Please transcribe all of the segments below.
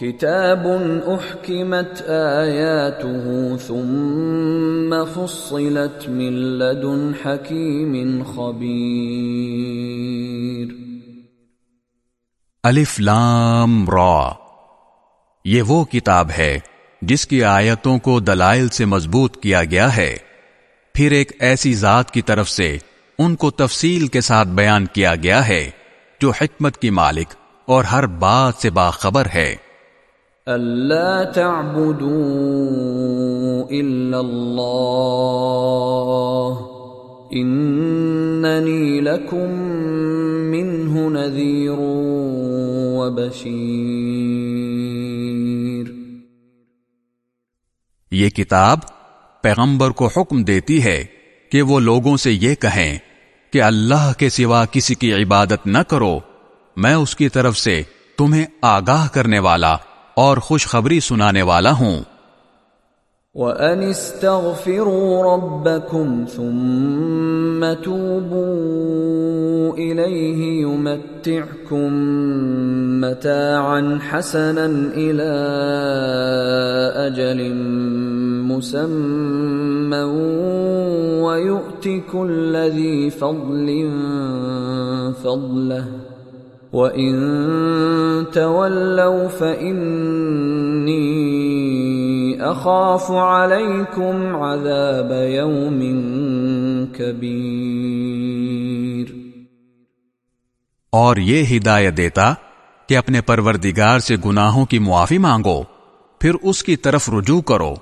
کتاب احکمت آیاته ثم فصلت من لدن حکیم خبیر الف لام را۔ یہ وہ کتاب ہے جس کی آیتوں کو دلائل سے مضبوط کیا گیا ہے۔ پھر ایک ایسی ذات کی طرف سے ان کو تفصیل کے ساتھ بیان کیا گیا ہے جو حکمت کی مالک اور ہر بات سے باخبر ہے۔ اللہ تعبدوا الا اللہ اننی لکم منہ نذیر وبشیر یہ کتاب پیغمبر کو حکم دیتی ہے کہ وہ لوگوں سے یہ کہیں کہ اللہ کے سوا کسی کی عبادت نہ کرو، میں اس کی طرف سے تمہیں آگاہ کرنے والا اور خوشخبری سنانے والا ہوں۔ وَأَنِ اسْتَغْفِرُوا رَبَّكُمْ ثُمَّ تُوبُوا إِلَيْهِ يُمَتِّعْكُمْ مَتَاعًا حَسَنًا إِلَىٰ أَجَلٍ مُّسَمًّى وَيُؤْتِ كُلَّ ذِي فَضْلٍ فَضْلَهُ وَإِن تَوَلَّوْا فَإِنِّي اخاف علیکم عذاب یوم کبیر اور یہ ہدایت دیتا کہ اپنے پروردگار سے گناہوں کی معافی مانگو، پھر اس کی طرف رجوع کرو۔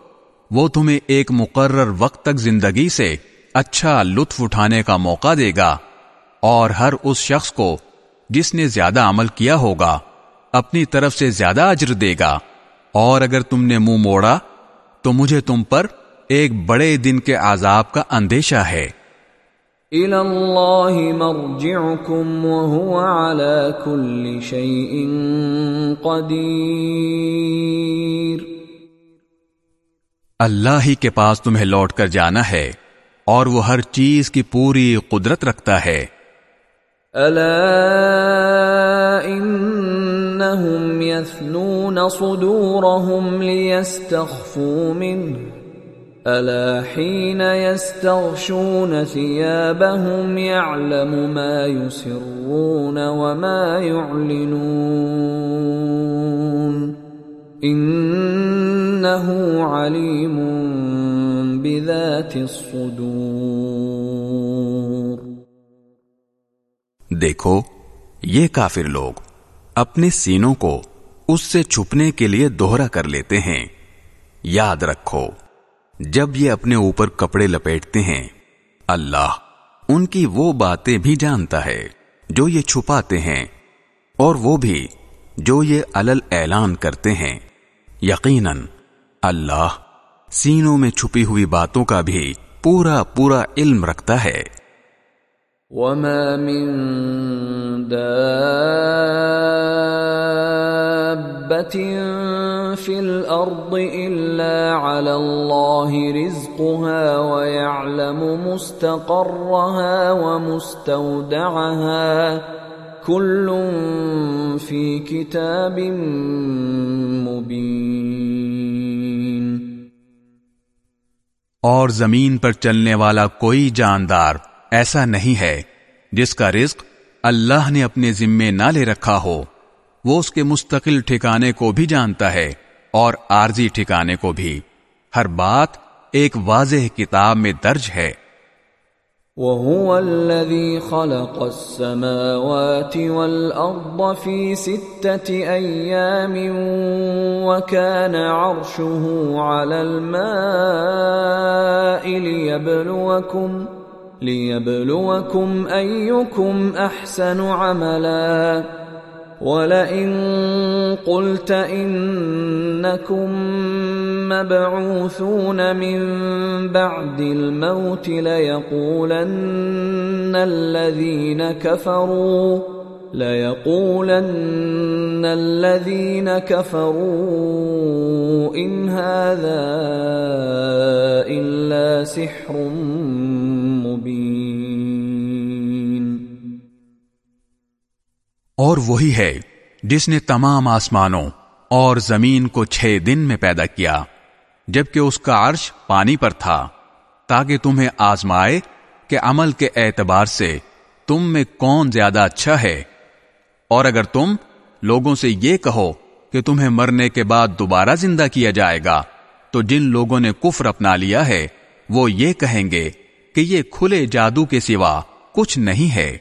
وہ تمہیں ایک مقرر وقت تک زندگی سے اچھا لطف اٹھانے کا موقع دے گا اور ہر اس شخص کو جس نے زیادہ عمل کیا ہوگا اپنی طرف سے زیادہ اجر دے گا۔ اور اگر تم نے منہ موڑا تو مجھے تم پر ایک بڑے دن کے عذاب کا اندیشہ ہے۔ الى اللہ مرجعکم وهو على كل شيء قدیر۔ اللہ ہی کے پاس تمہیں لوٹ کر جانا ہے اور وہ ہر چیز کی پوری قدرت رکھتا ہے۔ الا انہم یثنون صدورهم لیستخفوا منه الا حين يستغشون ثيابهم يعلم ما يسرون وما يعلنون انه عليم بذات الصدور دیکھو، یہ کافر لوگ اپنے سینوں کو اس سے چھپنے کے لیے دوہرا کر لیتے ہیں۔ یاد رکھو، جب یہ اپنے اوپر کپڑے لپیٹتے ہیں، اللہ ان کی وہ باتیں بھی جانتا ہے جو یہ چھپاتے ہیں، اور وہ بھی جو یہ الل اعلان کرتے ہیں۔ یقیناً اللہ سینوں میں چھپی ہوئی باتوں کا بھی پورا پورا علم رکھتا ہے۔ وما من دابة في الأرض إلا على الله رزقها ويعلم مستقرها ومستودعها. كل في كتاب مبين۔ اور زمین پر چلنے والا کوئی جاندار ایسا نہیں ہے جس کا رزق اللہ نے اپنے ذمے نہ لے رکھا ہو۔ وہ اس کے مستقل ٹھکانے کو بھی جانتا ہے اور عارضی ٹھکانے کو بھی۔ ہر بات ایک واضح کتاب میں درج ہے۔ وهو الذي خلق السماوات والأرض في ستة أيام وكان عرشه على الماء ليبلوكم ليبلوكم أيكم أحسن عملا ولئن قلت إنكم مبعوثون من بعد الموت ليقولن الذين كفروا ليقولن الذين كفروا إن هذا إلا سحر مبين اور وہی ہے جس نے تمام آسمانوں اور زمین کو چھ دن میں پیدا کیا، جبکہ اس کا عرش پانی پر تھا، تاکہ تمہیں آزمائے کہ عمل کے اعتبار سے تم میں کون زیادہ اچھا ہے۔ اور اگر تم لوگوں سے یہ کہو کہ تمہیں مرنے کے بعد دوبارہ زندہ کیا جائے گا، تو جن لوگوں نے کفر اپنا لیا ہے، وہ یہ کہیں گے کہ یہ کھلے جادو کے سوا کچھ نہیں ہے۔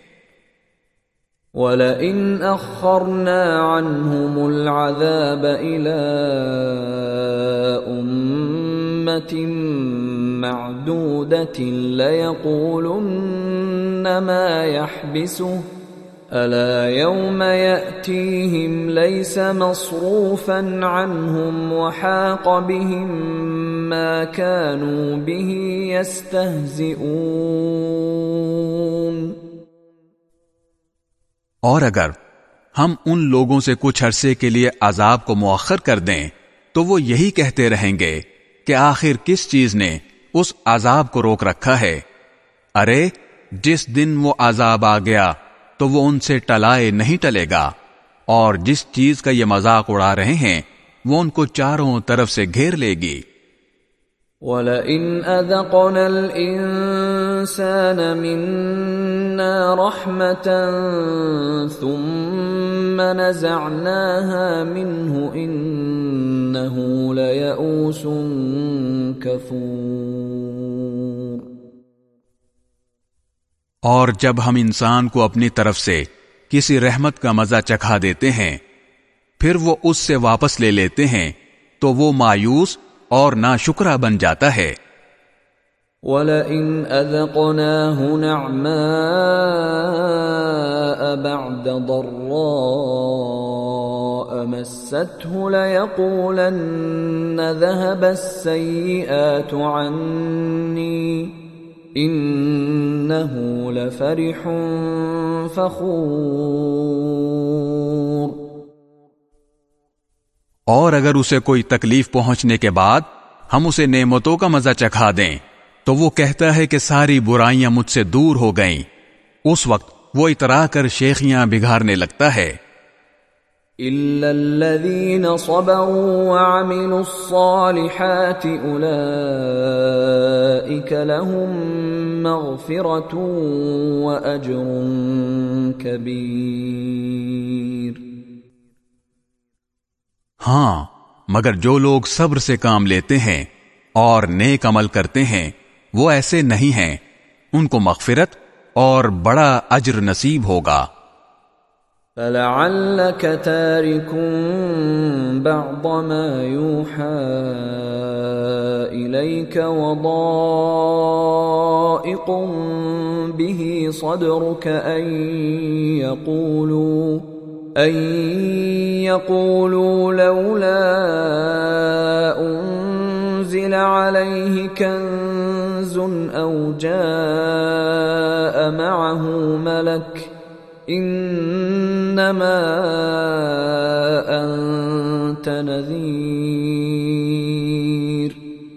وَلَئِنْ أَخَّرْنَا عَنْهُمُ الْعَذَابَ إِلَىٰ أُمَّةٍ مَعْدُودَةٍ لَيَقُولُنَّ مَا يَحْبِسُهُ أَلَا يَوْمَ يَأْتِيهِمْ لَيْسَ مَصْرُوفًا عَنْهُمْ وَحَاقَ بِهِم مَّا كَانُوا بِهِ يَسْتَهْزِئُونَ۔ اور اگر ہم ان لوگوں سے کچھ عرصے کے لیے عذاب کو مؤخر کر دیں، تو وہ یہی کہتے رہیں گے کہ آخر کس چیز نے اس عذاب کو روک رکھا ہے؟ ارے، جس دن وہ عذاب آ گیا تو وہ ان سے ٹلائے نہیں ٹلے گا۔ اور جس چیز کا یہ مذاق اڑا رہے ہیں، وہ ان کو چاروں طرف سے گھیر لے گی۔ وَلَئِنْ أَذَقْنَا الْإِنسَانَ مِنَّا رَحْمَةً ثُمَّ نَزَعْنَاهَا مِنْهُ إِنَّهُ لَيَئُوسٌ كَفُورٌ اور جب ہم انسان کو اپنی طرف سے کسی رحمت کا مزہ چکھا دیتے ہیں، پھر وہ اس سے واپس لے لیتے ہیں، تو وہ مایوس اور نا بن جاتا ہے۔ وَلَئِنْ أَذَقْنَاهُ نَعْمَاءَ بَعْدَ ضَرَّاءَ مَسَّتْهُ لَيَقُولَنَّ ذَهَبَ السَّيِّئَاتُ عَنِّي إِنَّهُ لَفَرِحٌ فَخُورٌ۔ اور اگر اسے کوئی تکلیف پہنچنے کے بعد ہم اسے نعمتوں کا مزہ چکھا دیں، تو وہ کہتا ہے کہ ساری برائیاں مجھ سے دور ہو گئیں۔ اس وقت وہ اترا کر شیخیاں بگھارنے لگتا ہے۔ ہاں مگر جو لوگ صبر سے کام لیتے ہیں اور نیک عمل کرتے ہیں، وہ ایسے نہیں ہیں۔ ان کو مغفرت اور بڑا اجر نصیب ہوگا۔ فلعلك تارك بعض ما يوحى إليك وضائق به صدرك أن يقولوا أن يقولوا لولا أنزل عليه كنز أو جاء معه ملك إنما أنت نذير.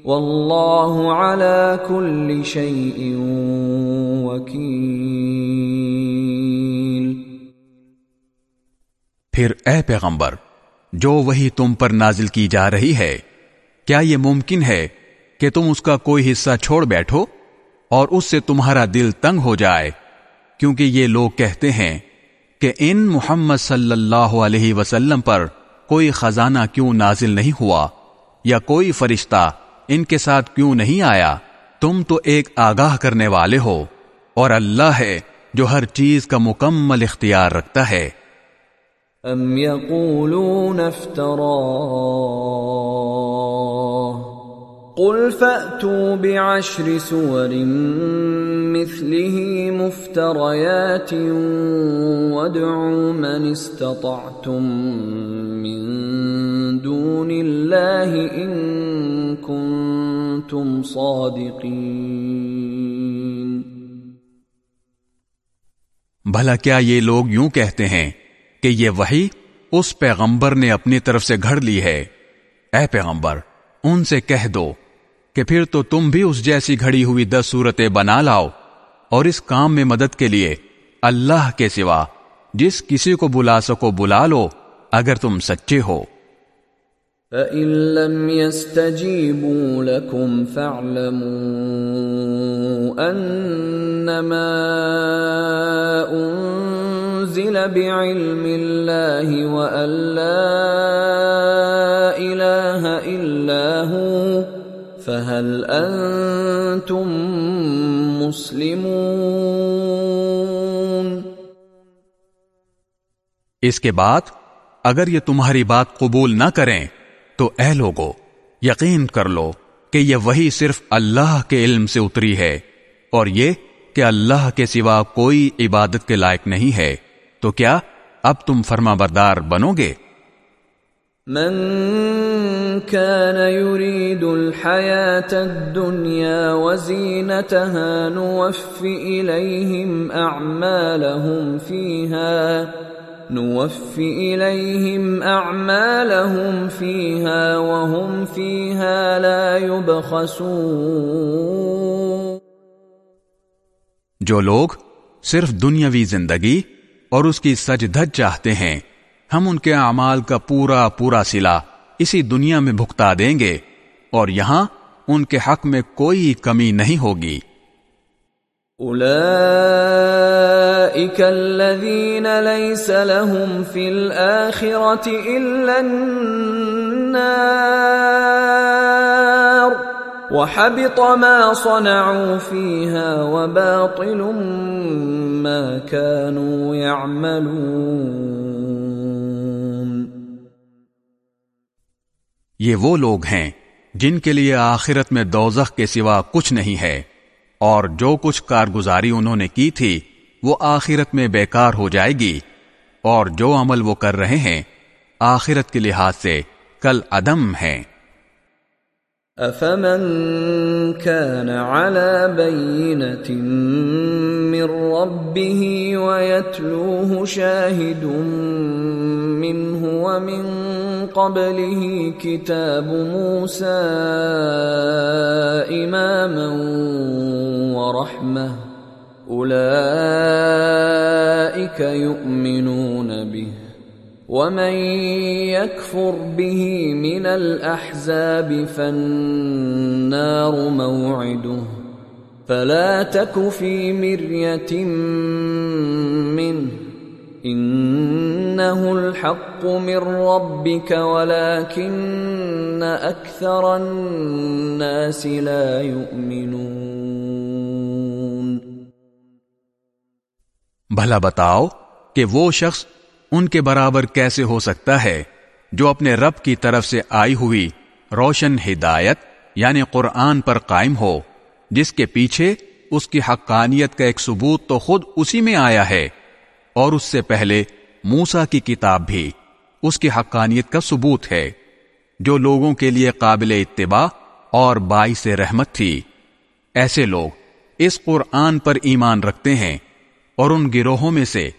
والله على كل شيء وكيل. پھر اے پیغمبر، جو وہی تم پر نازل کی جا رہی ہے، کیا یہ ممکن ہے کہ تم اس کا کوئی حصہ چھوڑ بیٹھو اور اس سے تمہارا دل تنگ ہو جائے؟ کیونکہ یہ لوگ کہتے ہیں کہ ان محمد صلی اللہ علیہ وسلم پر کوئی خزانہ کیوں نازل نہیں ہوا یا کوئی فرشتہ ان کے ساتھ کیوں نہیں آیا، تم تو ایک آگاہ کرنے والے ہو، اور اللہ ہے جو ہر چیز کا مکمل اختیار رکھتا ہے۔ ام يقولون افتراه قل فأتوا بعشر سور مثله مفتريات وادعوا من استطعتم من دون الله إن كنتم صادقين. بھلا کیا یہ لوگ یوں کہتے ہیں کہ یہ وہی اس پیغمبر نے اپنی طرف سے گھڑ لی ہے؟ اے پیغمبر، ان سے کہہ دو کہ پھر تو تم بھی اس جیسی گھڑی ہوئی دس صورتیں بنا لاؤ اور اس کام میں مدد کے لیے اللہ کے سوا جس کسی کو بلا سکو بلا لو اگر تم سچے ہو۔ فَإِن لَّمْ يَسْتَجِيبُوا لَكُمْ فَاعْلَمُوا أَنَّمَا أُنزِلَ بِعِلْمِ اللَّهِ وَأَن لَّا إِلَٰهَ إِلَّا هُوَ فَهَلْ أَنتُم مُّسْلِمُونَ؟ اس کے بعد اگر یہ تمہاری بات قبول نہ کریں، تو اے لوگو، یقین کر لو کہ یہ وہی صرف اللہ کے علم سے اتری ہے، اور یہ کہ اللہ کے سوا کوئی عبادت کے لائق نہیں ہے۔ تو کیا اب تم فرما بردار بنو گے؟ من كان يريد الحياة الدنيا وزينتها نوفي إليهم أعمالهم فيها نوفي إليهم أعمالهم فيها وهم فيها لا يبخسون. جو لوگ صرف دنیاوی زندگی اور اس کی سج دھج چاہتے ہیں ہم ان کے اعمال کا پورا پورا سلا اسی دنیا میں بھگتا دیں گے اور یہاں ان کے حق میں کوئی کمی نہیں ہوگی۔ الذين ليس لهم في النار وحبط ما صنعوا فيها وباطل ما كانوا يعملون یہ وہ لوگ ہیں جن کے لیے آخرت میں دوزخ کے سوا کچھ نہیں ہے، اور جو کچھ کارگزاری انہوں نے کی تھی، وہ آخرت میں بیکار ہو جائے گی، اور جو عمل وہ کر رہے ہیں، آخرت کے لحاظ سے کل عدم ہیں۔ افمن كان على بينة من ربه ويتلوه شاهد منه ومن قبله كتاب موسى إماما ورحمة أولئك يؤمنون به ومن يكفر به من الاحزاب فالنار موعده فلا تك في مريه منه انه الحق من ربك ولكن اكثر الناس لا يؤمنون۔ بھلا بتاؤ کہ وہ شخص ان کے برابر کیسے ہو سکتا ہے جو اپنے رب کی طرف سے آئی ہوئی روشن ہدایت یعنی قرآن پر قائم ہو، جس کے پیچھے اس کی حقانیت کا ایک ثبوت تو خود اسی میں آیا ہے۔ اور اس سے پہلے موسا کی کتاب بھی اس کی حقانیت کا ثبوت ہے، جو لوگوں کے لیے قابل اتباع اور باعث رحمت تھی۔ ایسے لوگ اس قرآن پر ایمان رکھتے ہیں اور ان گروہوں میں سے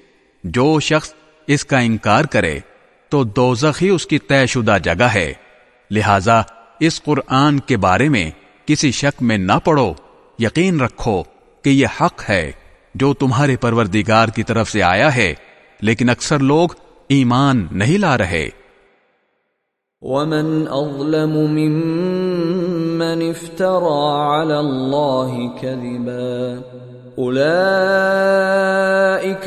جو شخص اس کا انکار کرے تو دوزخ ہی اس کی طے شدہ جگہ ہے۔ لہذا اس قرآن کے بارے میں کسی شک میں نہ پڑو، یقین رکھو کہ یہ حق ہے جو تمہارے پروردگار کی طرف سے آیا ہے، لیکن اکثر لوگ ایمان نہیں لا رہے۔ ومن اظلم ممن افترى على الله كذبا۔ اولئك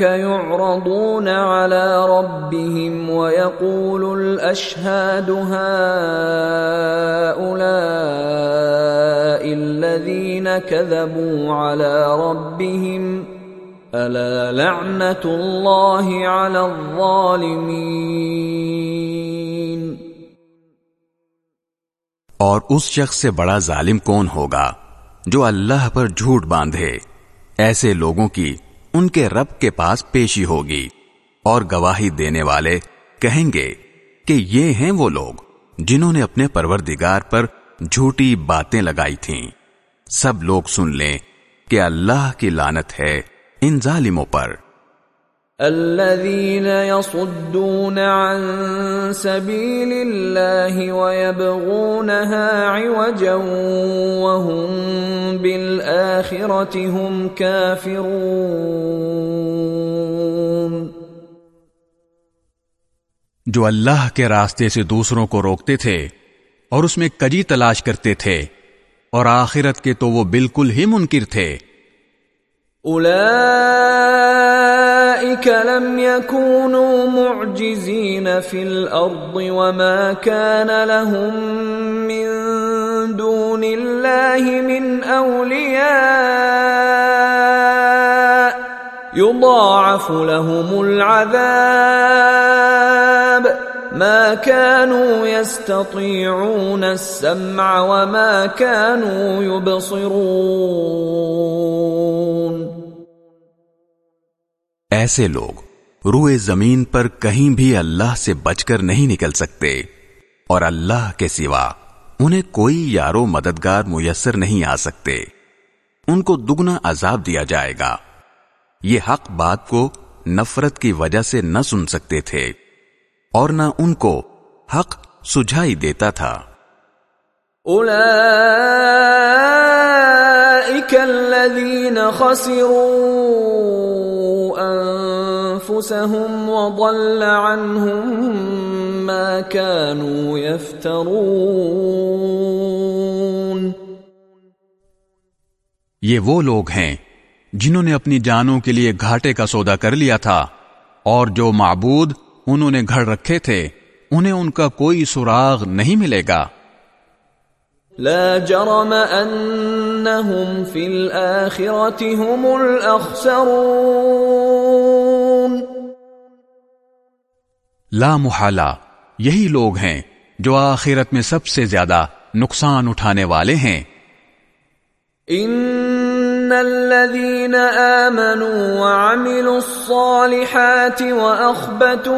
يعرضون على ربهم ويقول الاشهاد هؤلاء الذين كذبوا على ربهم الا لعنه الله على الظالمين اور اس شخص سے بڑا ظالم کون ہوگا جو اللہ پر جھوٹ باندھے؟ ایسے لوگوں کی ان کے رب کے پاس پیشی ہوگی اور گواہی دینے والے کہیں گے کہ یہ ہیں وہ لوگ جنہوں نے اپنے پروردگار پر جھوٹی باتیں لگائی تھیں۔ سب لوگ سن لیں کہ اللہ کی لانت ہے ان ظالموں پر۔ الذين يصدون عن سبيل الله ويبغونها عوجا وهم بالآخرة هم كافرون جو اللہ کے راستے سے دوسروں کو روکتے تھے اور اس میں کجی تلاش کرتے تھے اور آخرت کے تو وہ بالکل ہی منکر تھے۔ اولئك لم يكونوا معجزين في الارض وما كان لهم من دون الله من اولياء يضاعف لهم العذاب ما كانوا يستطيعون السمع وما كانوا يبصرون ایسے لوگ روئے زمین پر کہیں بھی اللہ سے بچ کر نہیں نکل سکتے اور اللہ کے سوا انہیں کوئی یارو مددگار میسر نہیں آ سکتے۔ ان کو دگنا عذاب دیا جائے گا۔ یہ حق بات کو نفرت کی وجہ سے نہ سن سکتے تھے اور نہ ان کو حق سجھائی دیتا تھا۔ الذين خسروا انفسهم وضل عنهم ما كانوا يفترون۔ یہ وہ لوگ ہیں جنہوں نے اپنی جانوں کے لیے گھاٹے کا سودا کر لیا تھا اور جو معبود انہوں نے گھر رکھے تھے، انہیں ان کا کوئی سراغ نہیں ملے گا۔ لا جرم انہم فی الاخرت هم الاخسرون لا محالہ یہی لوگ ہیں جو آخرت میں سب سے زیادہ نقصان اٹھانے والے ہیں۔ ان ان الذين امنوا وعملوا الصالحات واخبتوا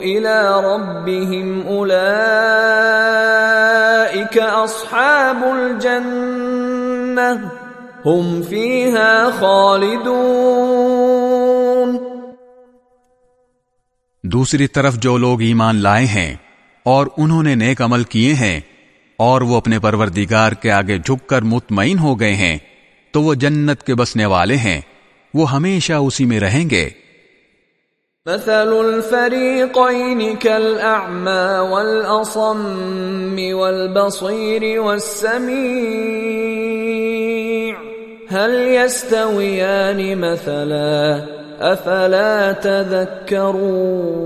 الى ربهم اولئك اصحاب الجنه هم فيها خالدون۔ دوسری طرف جو لوگ ایمان لائے ہیں اور انہوں نے نیک عمل کیے ہیں اور وہ اپنے پروردگار کے آگے جھک کر مطمئن ہو گئے ہیں، تو وہ جنت کے بسنے والے ہیں، وہ ہمیشہ اسی میں رہیں گے۔ مثل الفريقين كالأعمى والأصم والبصير والسميع، هل يستويان مثلا أفلا تذكرون؟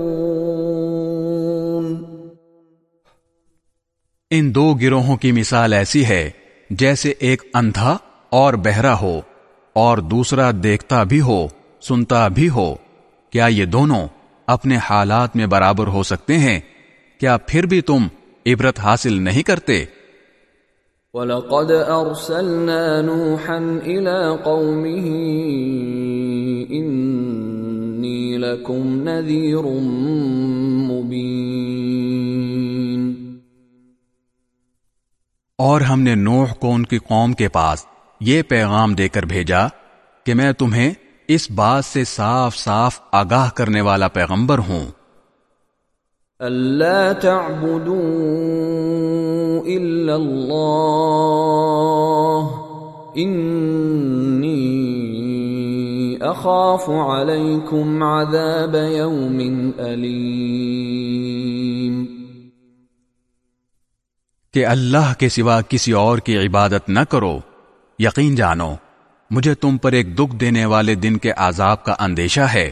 ان دو گروہوں کی مثال ایسی ہے، جیسے ایک اندھا اور بہرا ہو، اور دوسرا دیکھتا بھی ہو، سنتا بھی ہو۔ کیا یہ دونوں اپنے حالات میں برابر ہو سکتے ہیں؟ کیا پھر بھی تم عبرت حاصل نہیں کرتے؟ وَلَقَدْ أَرْسَلْنَا نُوحًا إِلَىٰ قَوْمِهِ إِنِّي لَكُمْ نَذِيرٌ مُبِينٌ اور ہم نے نوح کو ان کی قوم کے پاس یہ پیغام دے کر بھیجا کہ میں تمہیں اس بات سے صاف صاف آگاہ کرنے والا پیغمبر ہوں۔ اللہ تعبدوا الا اللہ انی اخاف علیکم عذاب یوم علیم کہ اللہ کے سوا کسی اور کی عبادت نہ کرو۔ یقین جانو، مجھے تم پر ایک دکھ دینے والے دن کے عذاب کا اندیشہ ہے۔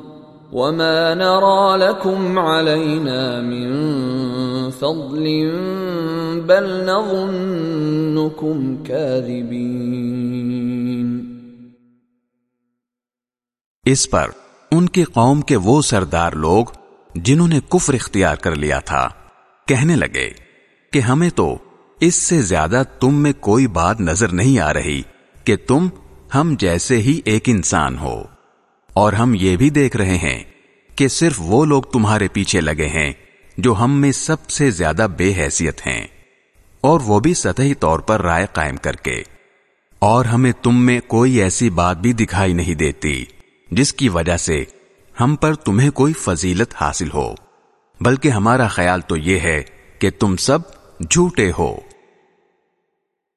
وما نرى لكم علينا من فضل بل نظنكم كاذبين اس پر ان کی قوم کے وہ سردار لوگ جنہوں نے کفر اختیار کر لیا تھا، کہنے لگے کہ ہمیں تو اس سے زیادہ تم میں کوئی بات نظر نہیں آ رہی کہ تم ہم جیسے ہی ایک انسان ہو۔ اور ہم یہ بھی دیکھ رہے ہیں کہ صرف وہ لوگ تمہارے پیچھے لگے ہیں جو ہم میں سب سے زیادہ بے حیثیت ہیں اور وہ بھی سطحی طور پر رائے قائم کر کے۔ اور ہمیں تم میں کوئی ایسی بات بھی دکھائی نہیں دیتی جس کی وجہ سے ہم پر تمہیں کوئی فضیلت حاصل ہو۔ بلکہ ہمارا خیال تو یہ ہے کہ تم سب جھوٹے ہو۔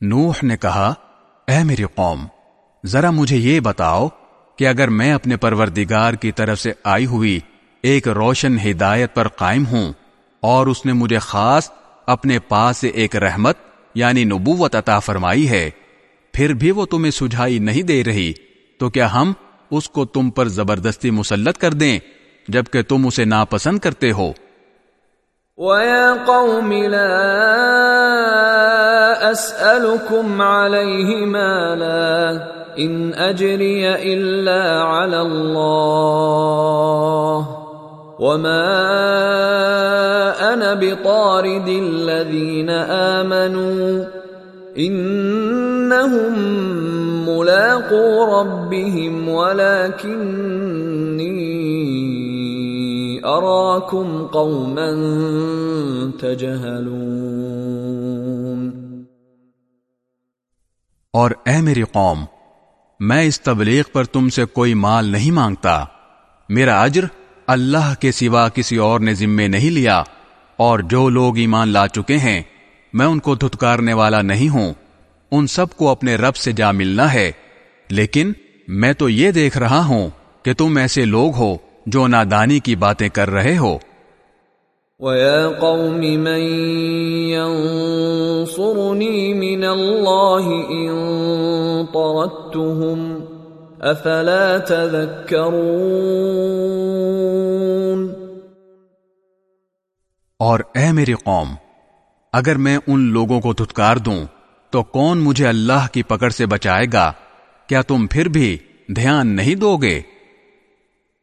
نوح نے کہا، اے میری قوم، ذرا مجھے یہ بتاؤ کہ اگر میں اپنے پروردگار کی طرف سے آئی ہوئی ایک روشن ہدایت پر قائم ہوں اور اس نے مجھے خاص اپنے پاس سے ایک رحمت یعنی نبوت عطا فرمائی ہے، پھر بھی وہ تمہیں سجھائی نہیں دے رہی، تو کیا ہم اس کو تم پر زبردستی مسلط کر دیں جبکہ تم اسے ناپسند کرتے ہو؟ وَيَا قَوْمِ لَا اسالكم عليه مالا ان اجري الا على الله وما انا بطارد الذين امنوا انهم ملاقو ربهم ولكني اراكم قوما تجهلون اور اے میری قوم، میں اس تبلیغ پر تم سے کوئی مال نہیں مانگتا۔ میرا اجر اللہ کے سوا کسی اور نے ذمے نہیں لیا، اور جو لوگ ایمان لا چکے ہیں، میں ان کو دھتکارنے والا نہیں ہوں۔ ان سب کو اپنے رب سے جا ملنا ہے۔ لیکن میں تو یہ دیکھ رہا ہوں کہ تم ایسے لوگ ہو جو نادانی کی باتیں کر رہے ہو۔ وَيَا قَوْمِ مَنْ يَنصُرُنِي مِنَ اللَّهِ إِن طَرَدتُّهُمْ أَفَلَا تَذَكَّرُونَ اور اے میری قوم، اگر میں ان لوگوں کو دھتکار دوں، تو کون مجھے اللہ کی پکڑ سے بچائے گا؟ کیا تم پھر بھی دھیان نہیں دو گے؟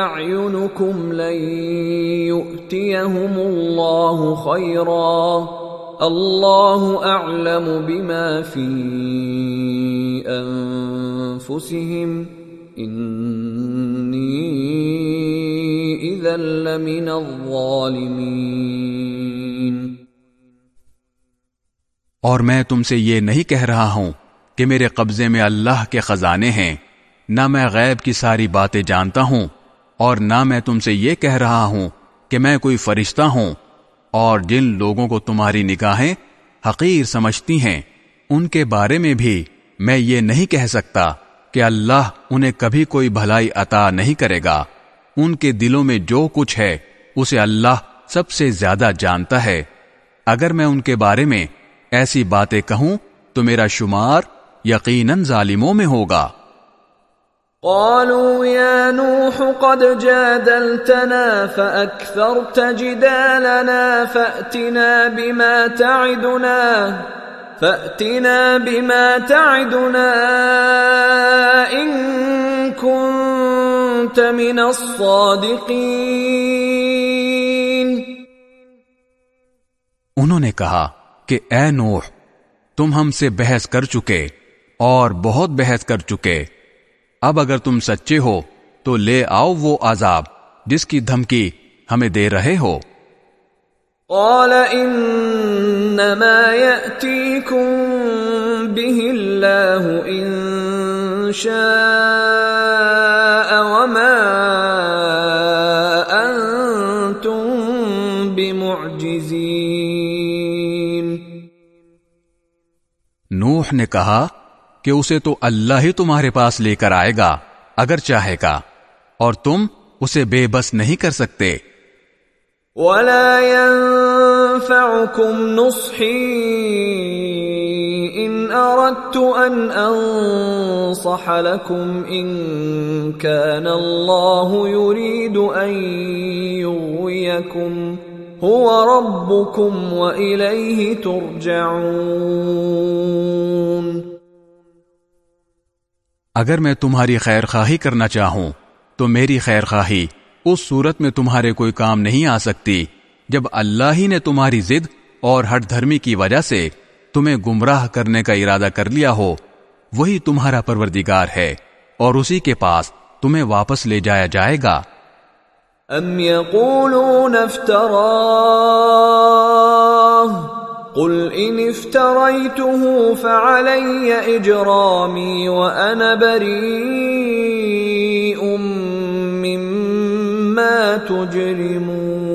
اعينكم لن يؤتيهم الله خيرا الله اعلم بما في انفسهم اني اذا لمن الظالمين اور میں تم سے یہ نہیں کہہ رہا ہوں کہ میرے قبضے میں اللہ کے خزانے ہیں، نہ میں غیب کی ساری باتیں جانتا ہوں۔ اور نہ میں تم سے یہ کہہ رہا ہوں کہ میں کوئی فرشتہ ہوں اور جن لوگوں کو تمہاری نگاہیں حقیر سمجھتی ہیں، ان کے بارے میں بھی میں یہ نہیں کہہ سکتا کہ اللہ انہیں کبھی کوئی بھلائی عطا نہیں کرے گا۔ ان کے دلوں میں جو کچھ ہے، اسے اللہ سب سے زیادہ جانتا ہے۔ اگر میں ان کے بارے میں ایسی باتیں کہوں تو میرا شمار یقیناً ظالموں میں ہوگا۔ قالوا يا نوح قد جادلتنا فأكثرت جدالنا فأتنا بما تعدنا، فأتنا بما تعدنا إن كنت من الصادقين۔ انہوں نے کہا کہ اے نوح، تم ہم سے بحث کر چکے اور بہت بحث کر چکے۔ اب اگر تم سچے ہو تو لے آؤ وہ عذاب جس کی دھمکی ہمیں دے رہے ہو۔ قال انما به الله ان شاء وما انتم بمعجزين نوح نے کہا کہ اسے تو اللہ ہی تمہارے پاس لے کر آئے گا، اگر چاہے گا۔ اور تم اسے بے بس نہیں کر سکتے۔ ولا ينفعكم نصحي ان اردت ان انصح لكم ان كان الله يريد ان يغويكم هو ربكم واليه ترجعون اگر میں تمہاری خیر خواہی کرنا چاہوں، تو میری خیر خواہی اس صورت میں تمہارے کوئی کام نہیں آ سکتی۔ جب اللہ ہی نے تمہاری ضد اور ہٹ دھرمی کی وجہ سے تمہیں گمراہ کرنے کا ارادہ کر لیا ہو، وہی تمہارا پروردگار ہے اور اسی کے پاس تمہیں واپس لے جایا جائے گا۔ ام قل ان افتريته فعلي اجرامي وانا بريء مما تجرمون.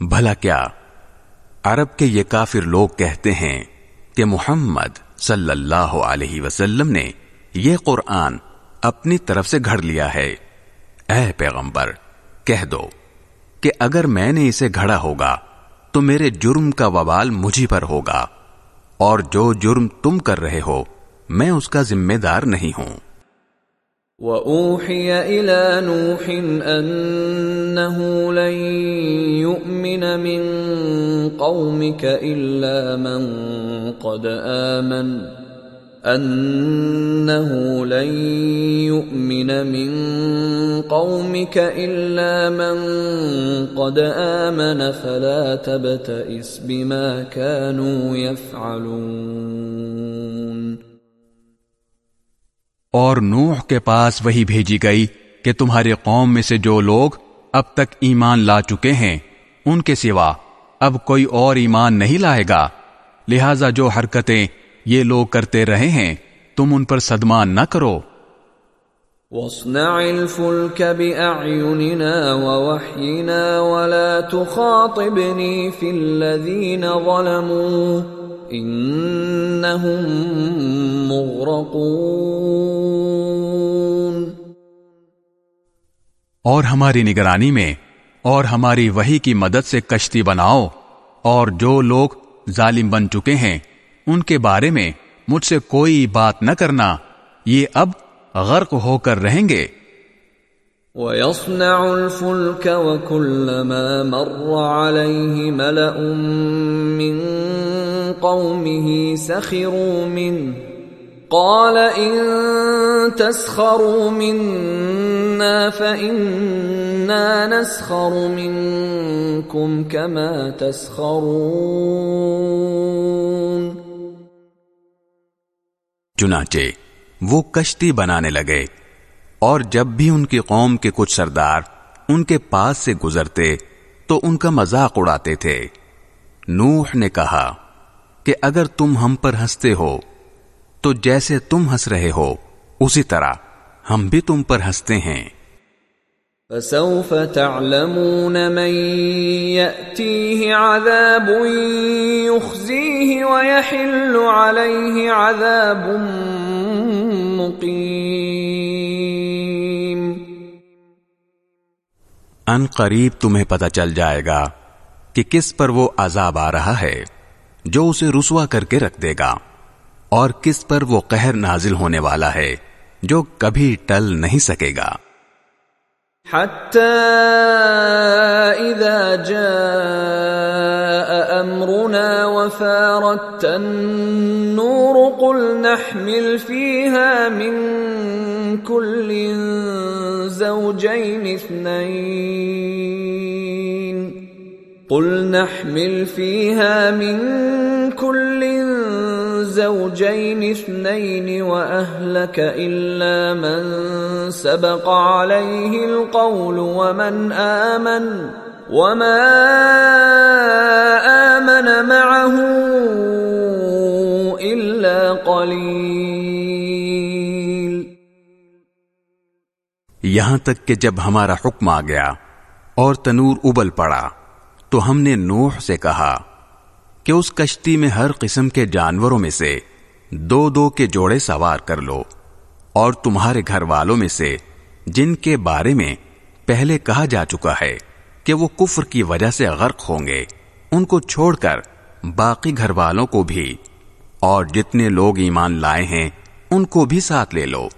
بھلا کیا عرب کے یہ کافر لوگ کہتے ہیں کہ محمد صلی اللہ علیہ وسلم نے یہ قرآن اپنی طرف سے گھڑ لیا ہے۔ اے پیغمبر، کہہ دو۔ کہ اگر میں نے اسے گھڑا ہوگا، تو میرے جرم کا وبال مجھے پر ہوگا، اور جو جرم تم کر رہے ہو، میں اس کا ذمہ دار نہیں ہوں۔ وَأُوحِيَ إِلَى نُوحٍ أَنَّهُ لَن يُؤْمِنَ مِن قَوْمِكَ إِلَّا مَن قَدْ آمَنَ۔ انه لن يؤمن من قومك الا من قد امن فلا تبتئس بما كانوا يفعلون۔ اور نوح کے پاس وہی بھیجی گئی کہ تمہارے قوم میں سے جو لوگ اب تک ایمان لا چکے ہیں، ان کے سوا اب کوئی اور ایمان نہیں لائے گا۔ لہذا جو حرکتیں یہ لوگ کرتے رہے ہیں تم ان پر صدمہ نہ کرو۔ واصنع الفلك بأعيننا ووحينا ولا تخاطبني في الذين ظلموا إنهم مغرقون۔ اور ہماری نگرانی میں اور ہماری وحی کی مدد سے کشتی بناؤ اور جو لوگ ظالم بن چکے ہیں ان کے بارے میں مجھ سے کوئی بات نہ کرنا، یہ اب غرق ہو کر رہیں گے۔ وَيَصْنَعُ الْفُلْكَ وَكُلَّمَا مَرَّ عَلَيْهِ مَلَأٌ مِّن قَوْمِهِ سَخِرُوا مِنْهُ قَالَ إِن تَسْخَرُوا مِنَّا فَإِنَّا نَسْخَرُ مِنكُمْ كَمَا تَسْخَرُونَ چنانچہ وہ کشتی بنانے لگے اور جب بھی ان کی قوم کے کچھ سردار ان کے پاس سے گزرتے تو ان کا مذاق اڑاتے تھے۔ نوح نے کہا کہ اگر تم ہم پر ہنستے ہو تو جیسے تم ہنس رہے ہو، اسی طرح ہم بھی تم پر ہنستے ہیں۔ فسوف تعلمون من يأتيه عذاب يخزيه ويحل عليه عذاب مقيم ان قریب تمہیں پتہ چل جائے گا کہ کس پر وہ عذاب آ رہا ہے، جو اسے رسوا کر کے رکھ دے گا، اور کس پر وہ قہر نازل ہونے والا ہے، جو کبھی ٹل نہیں سکے گا۔ حتى إذا جاء أمرنا وفارت النور قل نحمل فيها من كل زوجين اثنين. قل نحمل فيها من كل زوجين اثنين واهلك الا من سبق عليه القول ومن امن وما امن معه الا قليل یہاں تک کہ جب ہمارا حکم آ گیا اور تنور ابل پڑا تو ہم نے نوح سے کہا کہ اس کشتی میں ہر قسم کے جانوروں میں سے دو دو کے جوڑے سوار کر لو اور تمہارے گھر والوں میں سے جن کے بارے میں پہلے کہا جا چکا ہے کہ وہ کفر کی وجہ سے غرق ہوں گے، ان کو چھوڑ کر باقی گھر والوں کو بھی۔ اور جتنے لوگ ایمان لائے ہیں، ان کو بھی ساتھ لے لو۔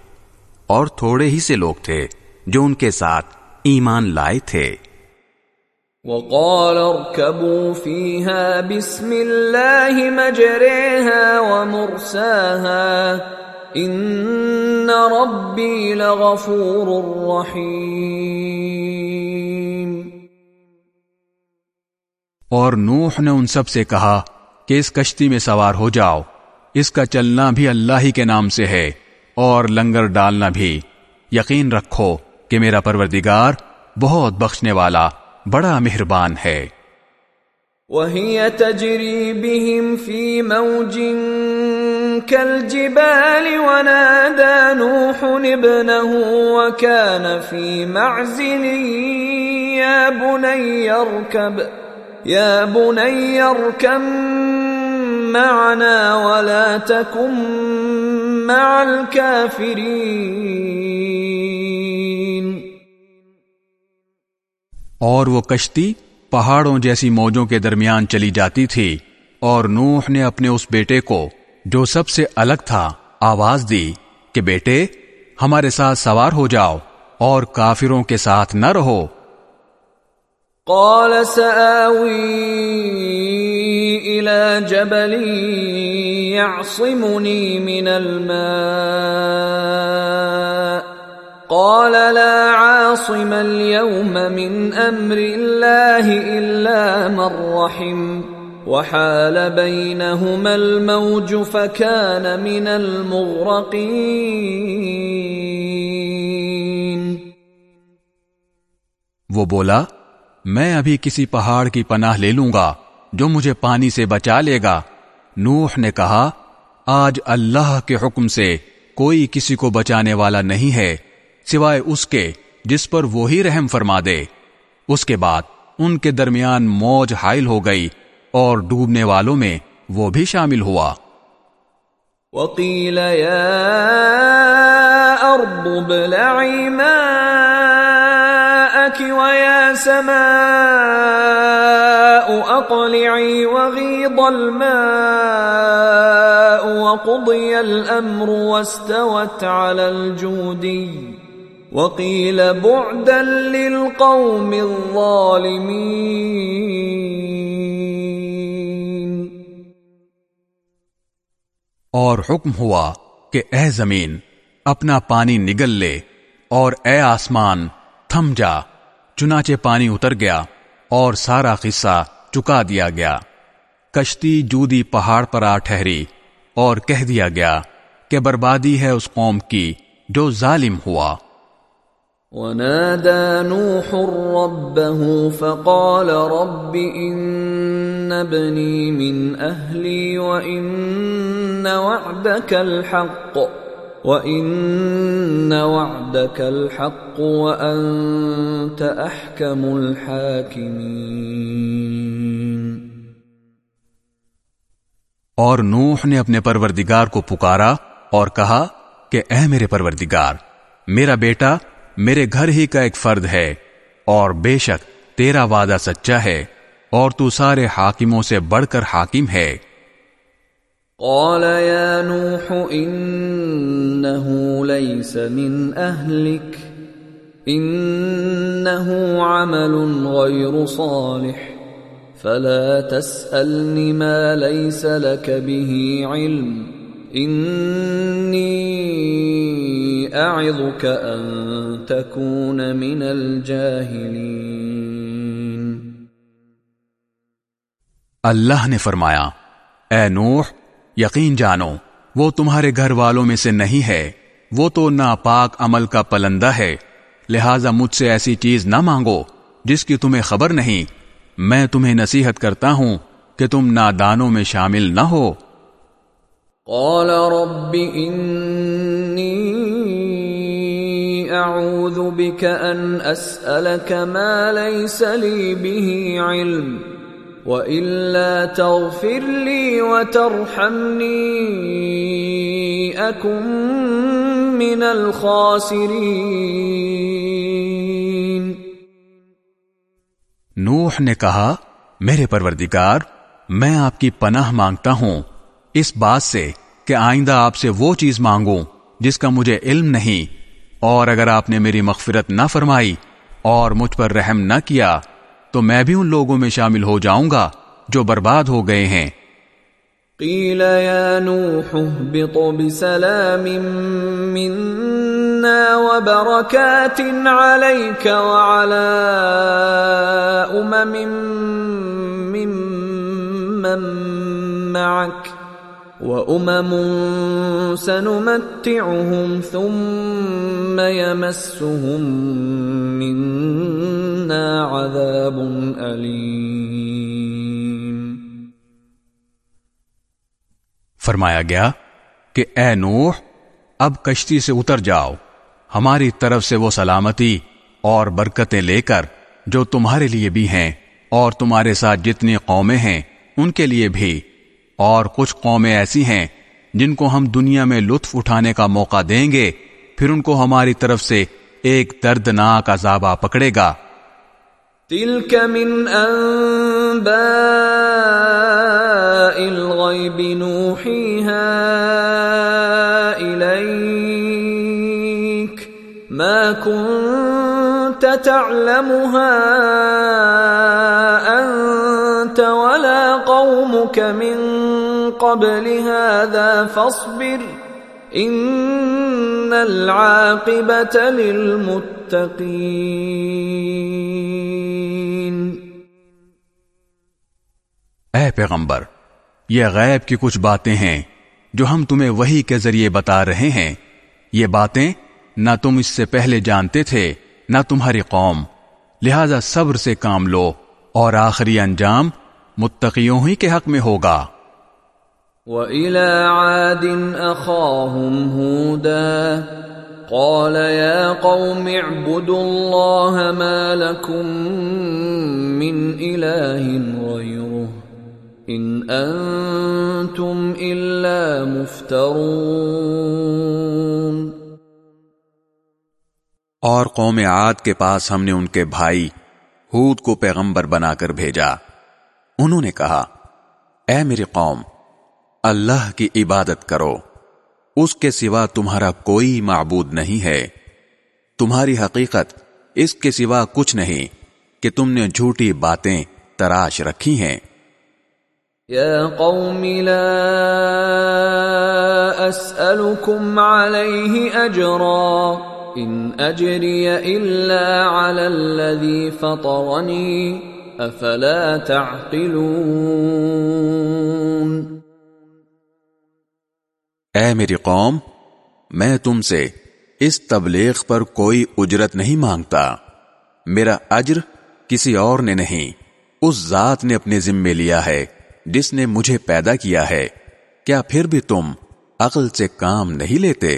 اور تھوڑے ہی سے لوگ تھے جو ان کے ساتھ ایمان لائے تھے۔ وقال اركبوا فيها بسم الله مجريها ومرساها ان ربي لغفور رحيم اور نوح نے ان سب سے کہا کہ اس کشتی میں سوار ہو جاؤ، اس کا چلنا بھی اللہ ہی کے نام سے ہے، اور لنگر ڈالنا بھی۔ یقین رکھو کہ میرا پروردگار بہت بخشنے والا بڑا مہربان ہے۔ وهي تجري بهم في موج كالجبال ونادى نوح ابنه وكان في معزل يا بني اركب، يا بني اركب معنا ولا تكن مع الكافرين۔ اور وہ کشتی پہاڑوں جیسی موجوں کے درمیان چلی جاتی تھی، اور نوح نے اپنے اس بیٹے کو، جو سب سے الگ تھا، آواز دی کہ بیٹے، ہمارے ساتھ سوار ہو جاؤ اور کافروں کے ساتھ نہ رہو۔ قال سآوي إلى جبل يعصمني من الماء قال لا عاصم اليوم من امر الله الا من رحم وحال بينهما الموج فكان من المغرقين. وہ بولا، میں ابھی کسی پہاڑ کی پناہ لے لوں گا جو مجھے پانی سے بچا لے گا۔ نوح نے کہا، آج اللہ کے حکم سے کوئی کسی کو بچانے والا نہیں ہے۔ سوائے اس کے جس پر وہی رحم فرما دے۔ اس کے بعد ان کے درمیان موج حائل ہو گئی اور ڈوبنے والوں میں وہ بھی شامل ہوا۔ وقيل يا أرض ابلعي ماءك ويا سماء أقلعي وغيض الماء وقضي الأمر واستوت على الجودي وقيل بعدا للقوم الظالمين. اور حکم ہوا کہ اے زمین، اپنا پانی نگل لے اور اے آسمان، تھم جا، چنانچہ پانی اتر گیا اور سارا قصہ چکا دیا گیا۔ کشتی جودی پہاڑ پر آ ٹھہری اور کہہ دیا گیا کہ بربادی ہے اس قوم کی جو ظالم ہوا۔ ونادى نوح ربه فقال رب إن ابني من أهلي وإن وعدك الحق وإن وعدك الحق وأنت أحكم الحاكمين اور نوح نے اپنے پروردگار کو پکارا اور کہا کہ اے میرے پروردگار، میرا بیٹا میرے گھر ہی کا ایک فرد ہے، اور بے شک تیرا وعدہ سچا ہے، اور تو سارے حاکموں سے بڑھ کر حاکم ہے۔ قال يا نوح إنه ليس من أهلك، إنه عمل غير صالح، فلا تسألني ما ليس لك به علم۔ إني أعظك أن تكون من الجاهلين. اللہ نے فرمایا، اے نوح، یقین جانو، وہ تمہارے گھر والوں میں سے نہیں ہے، وہ تو ناپاک عمل کا پلندہ ہے، لہذا مجھ سے ایسی چیز نہ مانگو، جس کی تمہیں خبر نہیں۔ میں تمہیں نصیحت کرتا ہوں کہ تم نادانوں میں شامل نہ ہو۔ قال رب انی اعوذ بك ان اسألك ما ليس لي به علم وَإِلَّا تَغْفِرْ لِي وَتَرْحَمْنِي أَكُمْ مِنَ الْخَاسِرِينَ. نوح نے کہا، میرے پروردگار، میں آپ کی پناہ مانگتا ہوں۔ اس بات سے کہ آئندہ آپ سے وہ چیز مانگوں جس کا مجھے علم نہیں، اور اگر آپ نے میری مغفرت نہ فرمائی اور مجھ پر رحم نہ کیا، تو میں بھی ان لوگوں میں شامل ہو جاؤں گا جو برباد ہو گئے ہیں۔ قیل یا نوح بسلام منا وبرکات علیک وعلا امم ممن معک۔ وَأُمَمٌ سَنُمَتِّعُهُمْ ثُمَّ يَمَسُّهُمْ مِنَّا عَذَابٌ أَلِيمٌ فرمایا گیا کہ اے نوح، اب کشتی سے اتر جاؤ۔ ہماری طرف سے وہ سلامتی اور برکتیں لے کر جو تمہارے لیے بھی ہیں اور تمہارے ساتھ جتنی قومیں ہیں، ان کے لیے بھی۔ اور کچھ قومیں ایسی ہیں جن کو ہم دنیا میں لطف اٹھانے کا موقع دیں گے، پھر ان کو ہماری طرف سے ایک دردناک عذابہ پکڑے گا۔ تلك من انباء الغيب نوحيها اليك ما كنت تعلمها انت ولا قومك من قبل هذا فاصبر ان العاقبة للمتقين. اے پیغمبر، یہ غیب کی کچھ باتیں ہیں جو ہم تمہیں وہی کے ذریعے بتا رہے ہیں۔ یہ باتیں نہ تم اس سے پہلے جانتے تھے، نہ تمہاری قوم۔ لہذا صبر سے کام لو اور آخری انجام متقیوں ہی کے حق میں ہوگا۔ وَإِلَى عَادٍ أَخَاهُمْ هُودًا قَالَ يَا قَوْمِ اعْبُدُوا اللَّهَ مَا لَكُمْ مِنْ إِلَٰهٍ غَيْرُهُ إِنْ أَنْتُمْ إِلَّا مُفْتَرُونَ اور قوم عاد کے پاس ہم نے ان کے بھائی ہود کو پیغمبر بنا کر بھیجا۔ انہوں نے کہا، اے میری قوم اللہ کی عبادت کرو۔ اس کے سوا تمہارا کوئی معبود نہیں ہے۔ تمہاری حقیقت اس کے سوا کچھ نہیں کہ تم نے جھوٹی باتیں تراش رکھی ہیں۔ یا قوم لا اسألكم علیہ اجرا ان اجری الا علی الذی فطرنی افلا تعقلون۔ اے میری قوم، میں تم سے اس تبلیغ پر کوئی اجرت نہیں مانگتا۔ میرا اجر کسی اور نے نہیں، اس ذات نے اپنے ذمے لیا ہے، جس نے مجھے پیدا کیا ہے۔ کیا پھر بھی تم عقل سے کام نہیں لیتے؟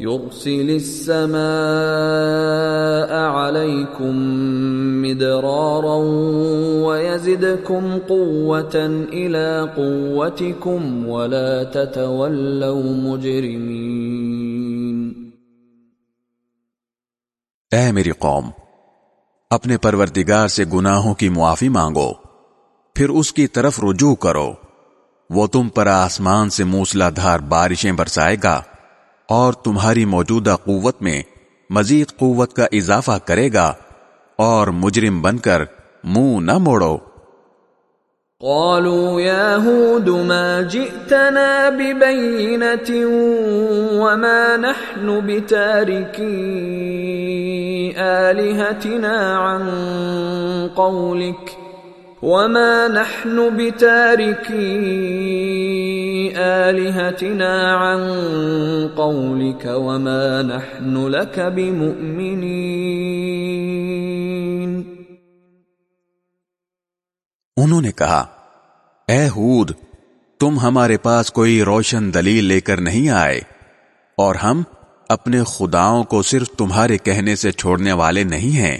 يرسل السماء عليكم مدرارا ويزدكم قوة إلى قوتكم ولا تتولوا مجرمين. اے میری قوم، اپنے پروردگار سے گناہوں کی معافی مانگو، پھر اس کی طرف رجوع کرو، وہ تم پر آسمان سے موسلا دھار بارشیں برسائے گا۔ اور تمہاری موجودہ قوت میں مزید قوت کا اضافہ کرے گا اور مجرم بن کر منہ نہ موڑو۔ قالوا يا هود ما جئتنا ببينة وما نحن بتاركي آلهتنا عن قولك وما نحن بتاركي آلهتنا عن قولك وما نحن لك بمؤمنين۔ انہوں نے کہا، اے ہود، تم ہمارے پاس کوئی روشن دلیل لے کر نہیں آئے، اور ہم اپنے خداؤں کو صرف تمہارے کہنے سے چھوڑنے والے نہیں ہیں،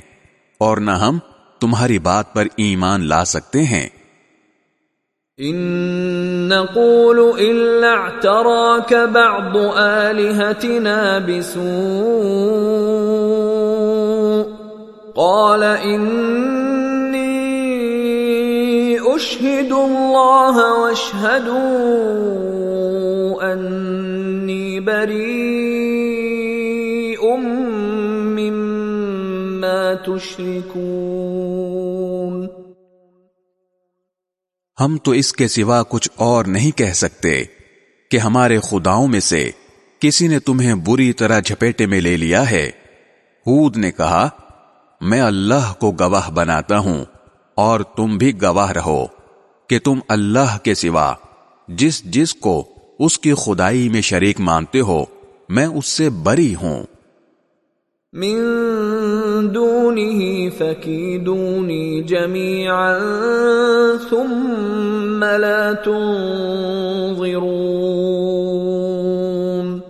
اور نہ ہم تمہاری بات پر ایمان لا سکتے ہیں۔ ان نقول الا اعتراك بعض الهتنا بسوء قال اني اشهد الله واشهدوا اني بريء مما تشركون ہم تو اس کے سوا کچھ اور نہیں کہہ سکتے کہ ہمارے خداؤں میں سے کسی نے تمہیں بری طرح جھپیٹے میں لے لیا ہے۔ ہود نے کہا، میں اللہ کو گواہ بناتا ہوں اور تم بھی گواہ رہو کہ تم اللہ کے سوا جس جس کو اس کی خدائی میں شریک مانتے ہو، میں اس سے بری ہوں۔ من دونه فكيدوني جميعا ثم لا تنظرون۔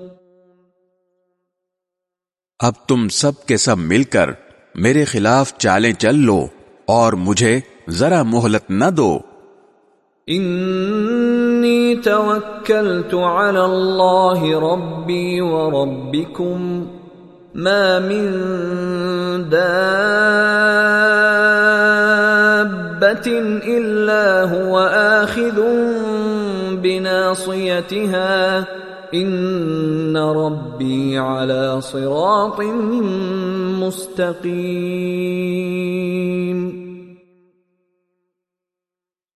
اب تم سب کے سب مل کر میرے خلاف چالیں چل لو اور مجھے ذرا مہلت نہ دو۔ انی توکلت علی اللہ ربی وربکم ما من دابت الا هو آخذ بناصیتها ان ربی علی صراط مستقیم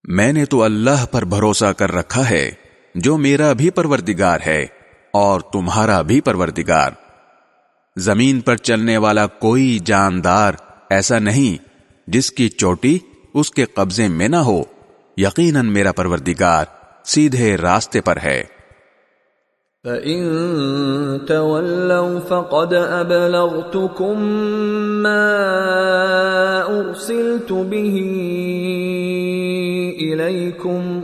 میں نے تو اللہ پر بھروسہ کر رکھا ہے جو میرا بھی پروردگار ہے اور تمہارا بھی پروردگار۔ زمین پر چلنے والا کوئی جاندار ایسا نہیں جس کی چوٹی اس کے قبضے میں نہ ہو۔ یقیناً میرا پروردگار سیدھے راستے پر ہے۔ فَإِن تَوَلَّوْا فَقَدْ أَبْلَغْتُكُم مَّا أُرْسِلْتُ بِهِ إِلَيْكُمْ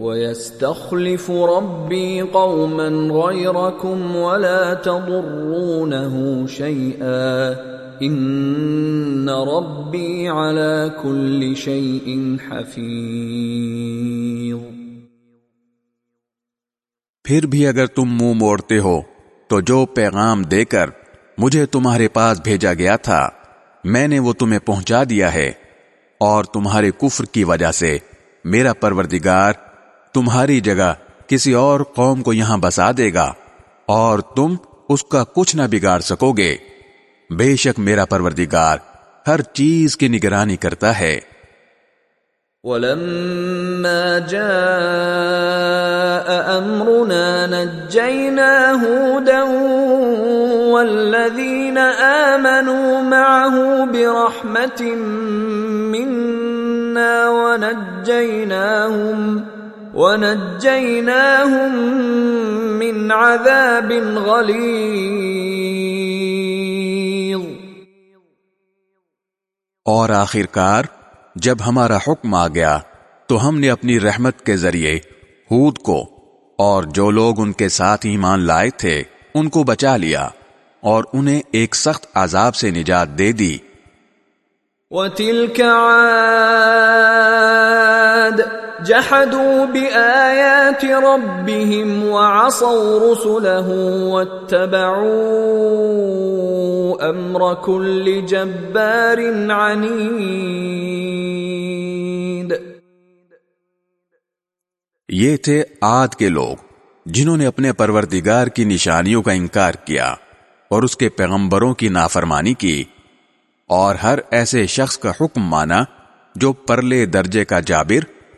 وَيَسْتَخْلِفُ رَبِّي قَوْمًا غَيْرَكُمْ وَلَا تَضُرُّونَهُ شَيْئًا. إِنَّ رَبِّي عَلَى كُلِّ شَيْءٍ حَفِيظٌ. پھر بھی اگر تم منہ موڑتے ہو، تو جو پیغام دے کر مجھے تمہارے پاس بھیجا گیا تھا، میں نے وہ تمہیں پہنچا دیا ہے، اور تمہارے کفر کی وجہ سے میرا پروردگار تمہاری جگہ کسی اور قوم کو یہاں بسا دے گا اور تم اس کا کچھ نہ بگاڑ سکو گے۔ بے شک میرا پروردگار ہر چیز کی نگرانی کرتا ہے۔ ولما جاء امرنا نجينا هودا والذين امنوا معه برحمه منا ونجيناهم ونجيناهم من عذاب غليظ اور آخر کار جب ہمارا حکم آ گیا تو ہم نے اپنی رحمت کے ذریعے ہود کو اور جو لوگ ان کے ساتھ ایمان لائے تھے ان کو بچا لیا اور انہیں ایک سخت عذاب سے نجات دے دی۔ وَتِلْكَ عَادٌ جَحَدُوا بِآيَاتِ رَبِّهِمْ وَعَصَوْا رُسُلَهُ وَاتَّبَعُوا أَمْرَ كُلِّ جَبَّارٍ عَنِيدٍ. یہ تھے آد کے لوگ جنہوں نے اپنے پروردگار کی نشانیوں کا انکار کیا اور اس کے پیغمبروں کی نافرمانی کی اور ہر ایسے شخص کا حکم مانا جو پرلے درجے کا جابر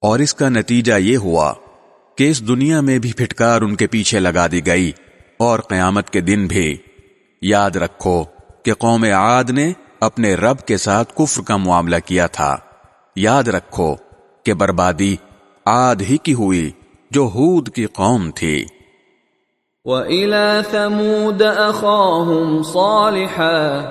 اور اس کا نتیجہ یہ ہوا کہ اس دنیا میں بھی پھٹکار ان کے پیچھے لگا دی گئی اور قیامت کے دن بھی۔ یاد رکھو کہ قوم عاد نے اپنے رب کے ساتھ کفر کا معاملہ کیا تھا۔ یاد رکھو کہ بربادی آد ہی کی ہوئی جو ہود کی قوم تھی۔ وَإِلَى ثَمُودَ أَخَاهُمْ صَالِحًا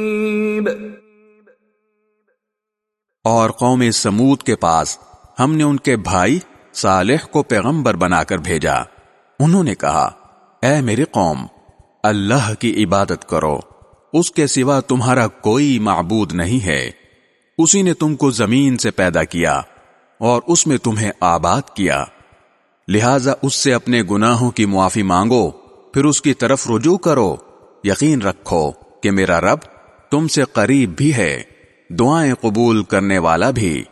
اور قوم سمود کے پاس ہم نے ان کے بھائی صالح کو پیغمبر بنا کر بھیجا۔ انہوں نے کہا، اے میری قوم، اللہ کی عبادت کرو، اس کے سوا تمہارا کوئی معبود نہیں ہے۔ اسی نے تم کو زمین سے پیدا کیا اور اس میں تمہیں آباد کیا۔ لہذا اس سے اپنے گناہوں کی معافی مانگو، پھر اس کی طرف رجوع کرو۔ یقین رکھو کہ میرا رب تم سے قریب بھی ہے۔ دعائیں قبول کرنے والا بھی۔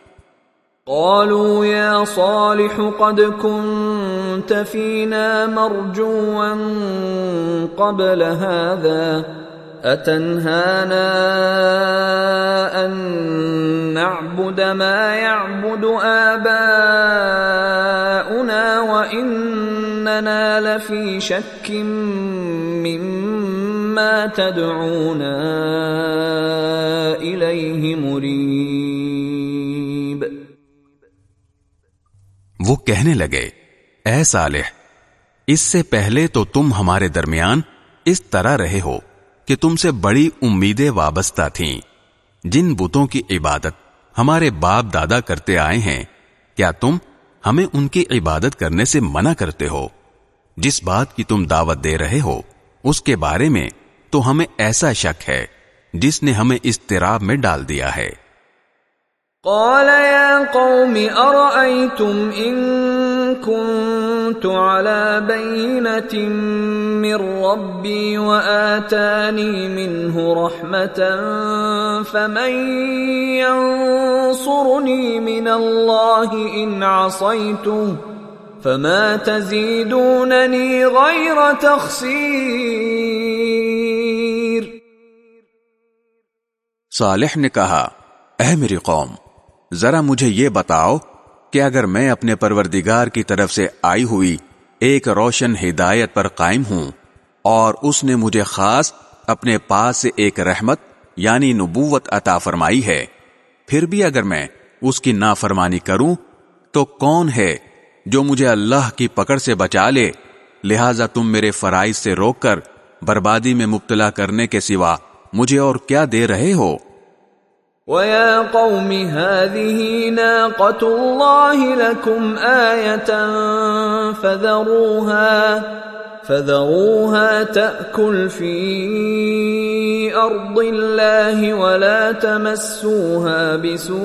قالوا يا صالح قد كنت فينا مرجوا قبل هذا اتنهانا ان نعبد ما يعبد اباؤنا واننا لفي شك مما تدعونا اليه مريب. وہ کہنے لگے، اے صالح، اس سے پہلے تو تم ہمارے درمیان اس طرح رہے ہو کہ تم سے بڑی امیدیں وابستہ تھیں۔ جن بتوں کی عبادت ہمارے باپ دادا کرتے آئے ہیں، کیا تم ہمیں ان کی عبادت کرنے سے منع کرتے ہو؟ جس بات کی تم دعوت دے رہے ہو، اس کے بارے میں تو ہمیں ایسا شک ہے جس نے ہمیں استراب میں ڈال دیا ہے۔ قال يا قوم، أرأيتم إن كنت على بينة من ربي وآتاني منه رحمة فمن ينصرني من الله إن عصيته فما تزيدونني غير تخسير۔ صالح نے کہا، اے میری قوم، ذرا مجھے یہ بتاؤ کہ اگر میں اپنے پروردگار کی طرف سے آئی ہوئی ایک روشن ہدایت پر قائم ہوں اور اس نے مجھے خاص اپنے پاس سے ایک رحمت یعنی نبوت عطا فرمائی ہے، پھر بھی اگر میں اس کی نافرمانی کروں تو کون ہے جو مجھے اللہ کی پکڑ سے بچا لے، لہذا تم میرے فرائض سے روک کر بربادی میں مبتلا کرنے کے سوا مجھے اور کیا دے رہے ہو؟ وَيَا قَوْمِ هَذِهِ نَاقَةُ اللَّهِ لَكُمْ آيَةً فَذَرُوهَا، فذروها تأكل في أرض الله ولا تمسوها بسوء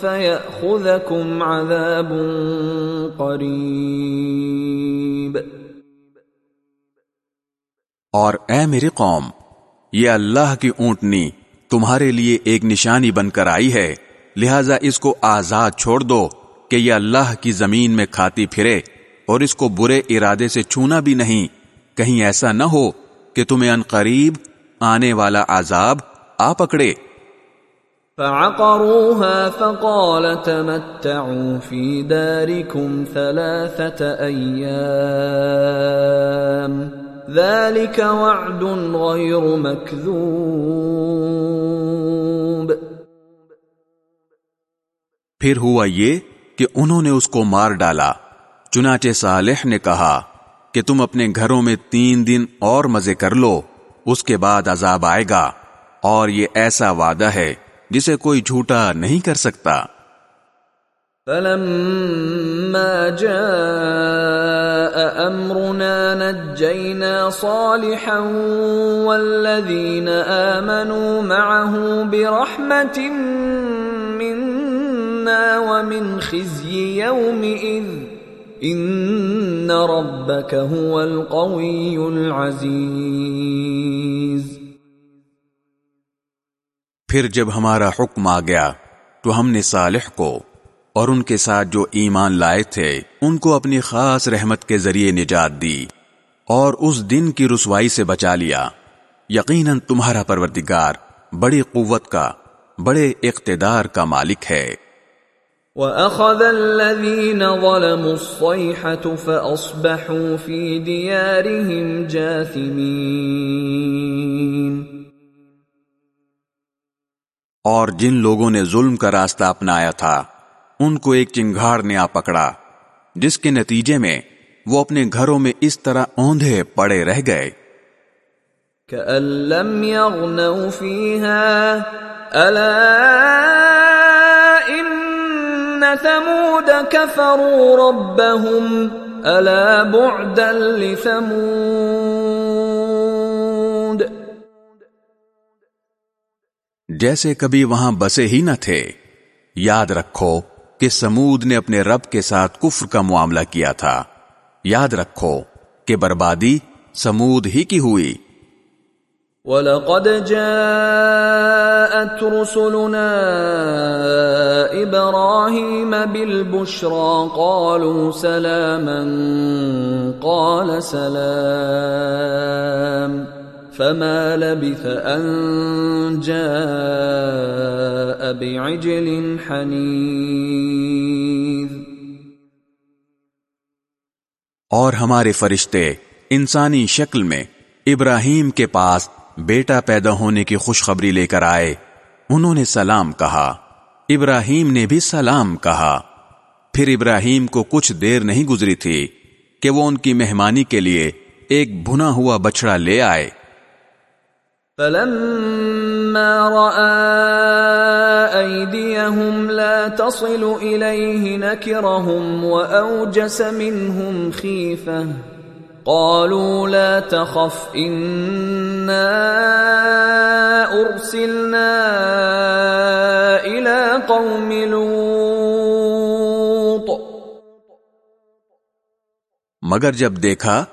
فيأخذكم عذاب قريب۔ اور اے میری قوم یہ اللہ کی اونٹنی تمہارے لیے ایک نشانی بن کر آئی ہے، لہذا اس کو آزاد چھوڑ دو کہ یہ اللہ کی زمین میں کھاتی پھرے اور اس کو برے ارادے سے چھونا بھی نہیں۔ کہیں ایسا نہ ہو کہ تمہیں ان قریب آنے والا عذاب آ پکڑے۔ فعقروها فقال تمتعوا في داركم ثلاثة أيام ذلك وعد غير مكذوب. پھر ہوا یہ کہ انہوں نے اس کو مار ڈالا، چنانچہ صالح نے کہا کہ تم اپنے گھروں میں تین دن اور مزے کر لو، اس کے بعد عذاب آئے گا، اور یہ ایسا وعدہ ہے جسے کوئی جھوٹا نہیں کر سکتا۔ فلما جاء امرنا نجينا صالحا والذين امنوا معه برحمه منا ومن خزي يومئذ ان ربك هو القوي العزيز پھر جب ہمارا حکم آ گیا تو ہم نے صالح کو اور ان کے ساتھ جو ایمان لائے تھے ان کو اپنی خاص رحمت کے ذریعے نجات دی اور اس دن کی رسوائی سے بچا لیا۔ یقیناً تمہارا پروردگار بڑی قوت کا بڑے اقتدار کا مالک ہے۔ وَأَخَذَ الَّذِينَ ظَلَمُوا الصَّيْحَةُ فَأَصْبَحُوا فِي دِيَارِهِمْ جَاثِمِينَ۔ اور جن لوگوں نے ظلم کا راستہ اپنایا تھا ان کو ایک چنگھاڑ نے آ پکڑا جس کے نتیجے میں وہ اپنے گھروں میں اس طرح اوندھے پڑے رہ گئے۔ كَأَن لَّمْ يَغْنَوْا فِيهَا أَلَا ثمود كفروا ربهم الا بعدا لثمود۔ جیسے کبھی وہاں بسے ہی نہ تھے یاد رکھو کہ سمود نے اپنے رب کے ساتھ کفر کا معاملہ کیا تھا۔ یاد رکھو کہ بربادی سمود ہی کی ہوئی۔ وَلَقَدْ جَاءَتْ رُسُلُنَا إِبْرَاهِيمَ بِالْبُشْرَى قَالُوا سَلَامًا، قَالَ سَلَامٌ۔ فَمَا لَبِثَ أَن جَاءَ بِعِجْلٍ حَنِيذٍ اور ہمارے فرشتے انسانی شکل میں ابراہیم کے پاس بیٹا پیدا ہونے کی خوشخبری لے کر آئے۔ انہوں نے سلام کہا۔ ابراہیم نے بھی سلام کہا۔ پھر ابراہیم کو کچھ دیر نہیں گزری تھی کہ وہ ان کی مہمانی کے لیے ایک بھنا ہوا بچڑا لے آئے۔ فلما لا تصل إليه نكرهم وأوجس منهم خيفة. قالوا لا تخف ارسلنا الى قوم لوط. مگر جب دیکھا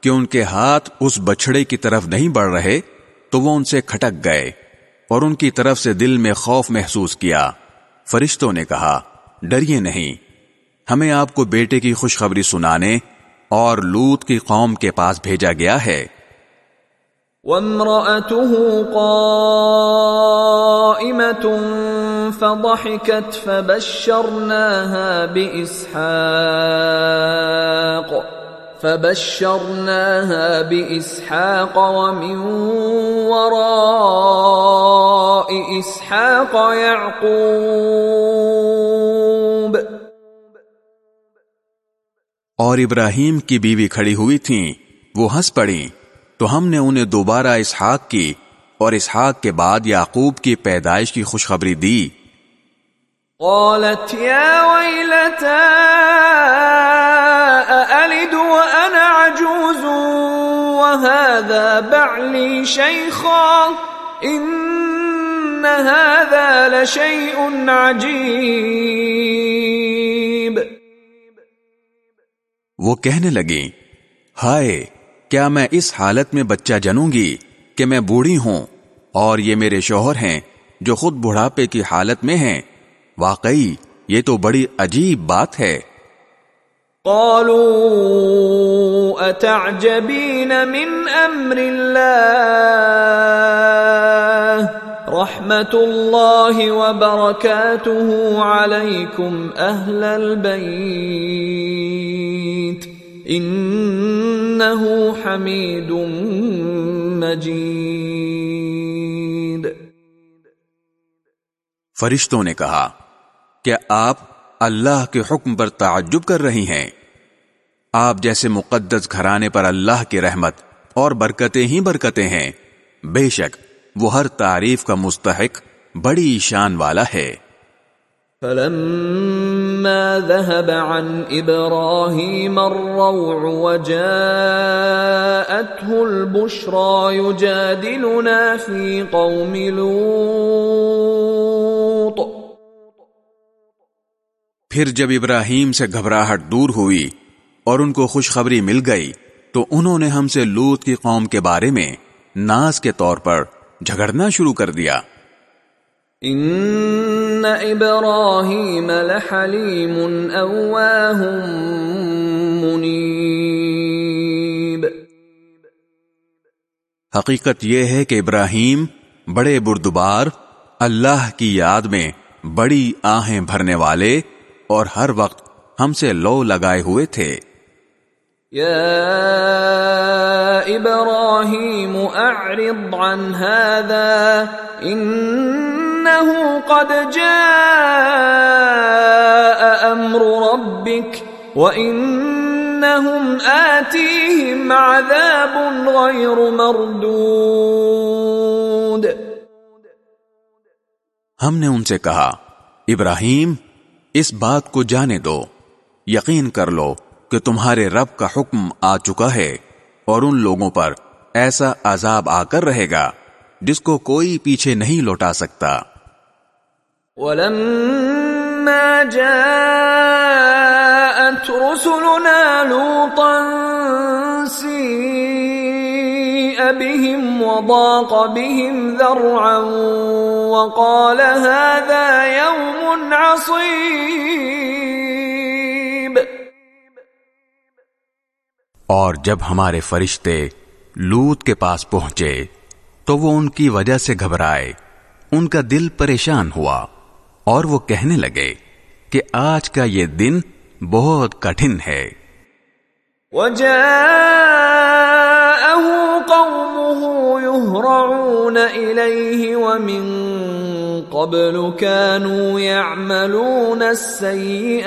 کہ ان کے ہاتھ اس بچڑے کی طرف نہیں بڑھ رہے تو وہ ان سے کھٹک گئے اور ان کی طرف سے دل میں خوف محسوس کیا۔ فرشتوں نے کہا، ڈریے نہیں، ہمیں آپ کو بیٹے کی خوشخبری سنانے اور لوت کی قوم کے پاس بھیجا گیا ہے۔ وامرأته قائمة فضحكت فبشرناها بإسحاق۔ فبشرناها بإسحاق ومن وراء إسحاق يعقوب. اور ابراہیم کی بیوی کھڑی ہوئی تھیں وہ ہنس پڑی تو ہم نے انہیں دوبارہ اسحاق کی اور اسحاق کے بعد یعقوب کی پیدائش کی خوشخبری دی۔ قالت هذا بعلي شيخا، إن هذا لشيء عجيب. وہ کہنے لگی ہائے، کیا میں اس حالت میں بچہ جنوں گی کہ میں بوڑھی ہوں اور یہ میرے شوہر ہیں جو خود بڑھاپے کی حالت میں ہیں؟ واقعی، یہ تو بڑی عجیب بات ہے۔ قالوا اتعجبين من امر الله؟ رحمه الله وبركاته عليكم اهل البيت. انه حميد مجيد. فرشتوں نے کہا کہ آپ اللہ کے حکم پر تعجب کر رہی ہیں۔ آپ جیسے مقدس گھرانے پر اللہ کی رحمت اور برکتیں ہی برکتیں ہیں۔ بے شک، وہ ہر تعریف کا مستحق، بڑی شان والا ہے۔ فلما ذهب عن ابراهيم الروع وجاءته البشرى يجادلنا في قوم لوط پھر جب ابراہیم سے گھبراہٹ دور ہوئی اور ان کو خوشخبری مل گئی تو انہوں نے ہم سے لوت کی قوم کے بارے میں ناز کے طور پر جھگڑنا شروع کر دیا۔ ان ابراہیم لحلیم اواہ منیب۔ حقیقت یہ ہے کہ ابراہیم بڑے بردبار اللہ کی یاد میں بڑی آہیں بھرنے والے اور ہر وقت ہم سے لو لگائے ہوئے تھے۔ يا ابراهيم اعرض عن هذا انه قد جاء امر ربك وانهم اتيهم عذاب غير مردود۔ ہم نے ان سے کہا ابراہیم اس بات کو جانے دو۔ یقین کر لو کہ تمہارے رب کا حکم آ چکا ہے اور ان لوگوں پر ایسا عذاب آ کر رہے گا جس کو کوئی پیچھے نہیں لوٹا سکتا۔ ولما جاءت رسلنا لوطا سيء بهم وضاق بهم ذرعا وقال هذا يوم عصيب. اور جب ہمارے فرشتے لوت کے پاس پہنچے تو وہ ان کی وجہ سے گھبرائے ان کا دل پریشان ہوا اور وہ کہنے لگے کہ آج کا یہ دن بہت کٹھن ہے۔ وجاءه يهرعون إليه ومن قبل كانوا يعملون السيئات.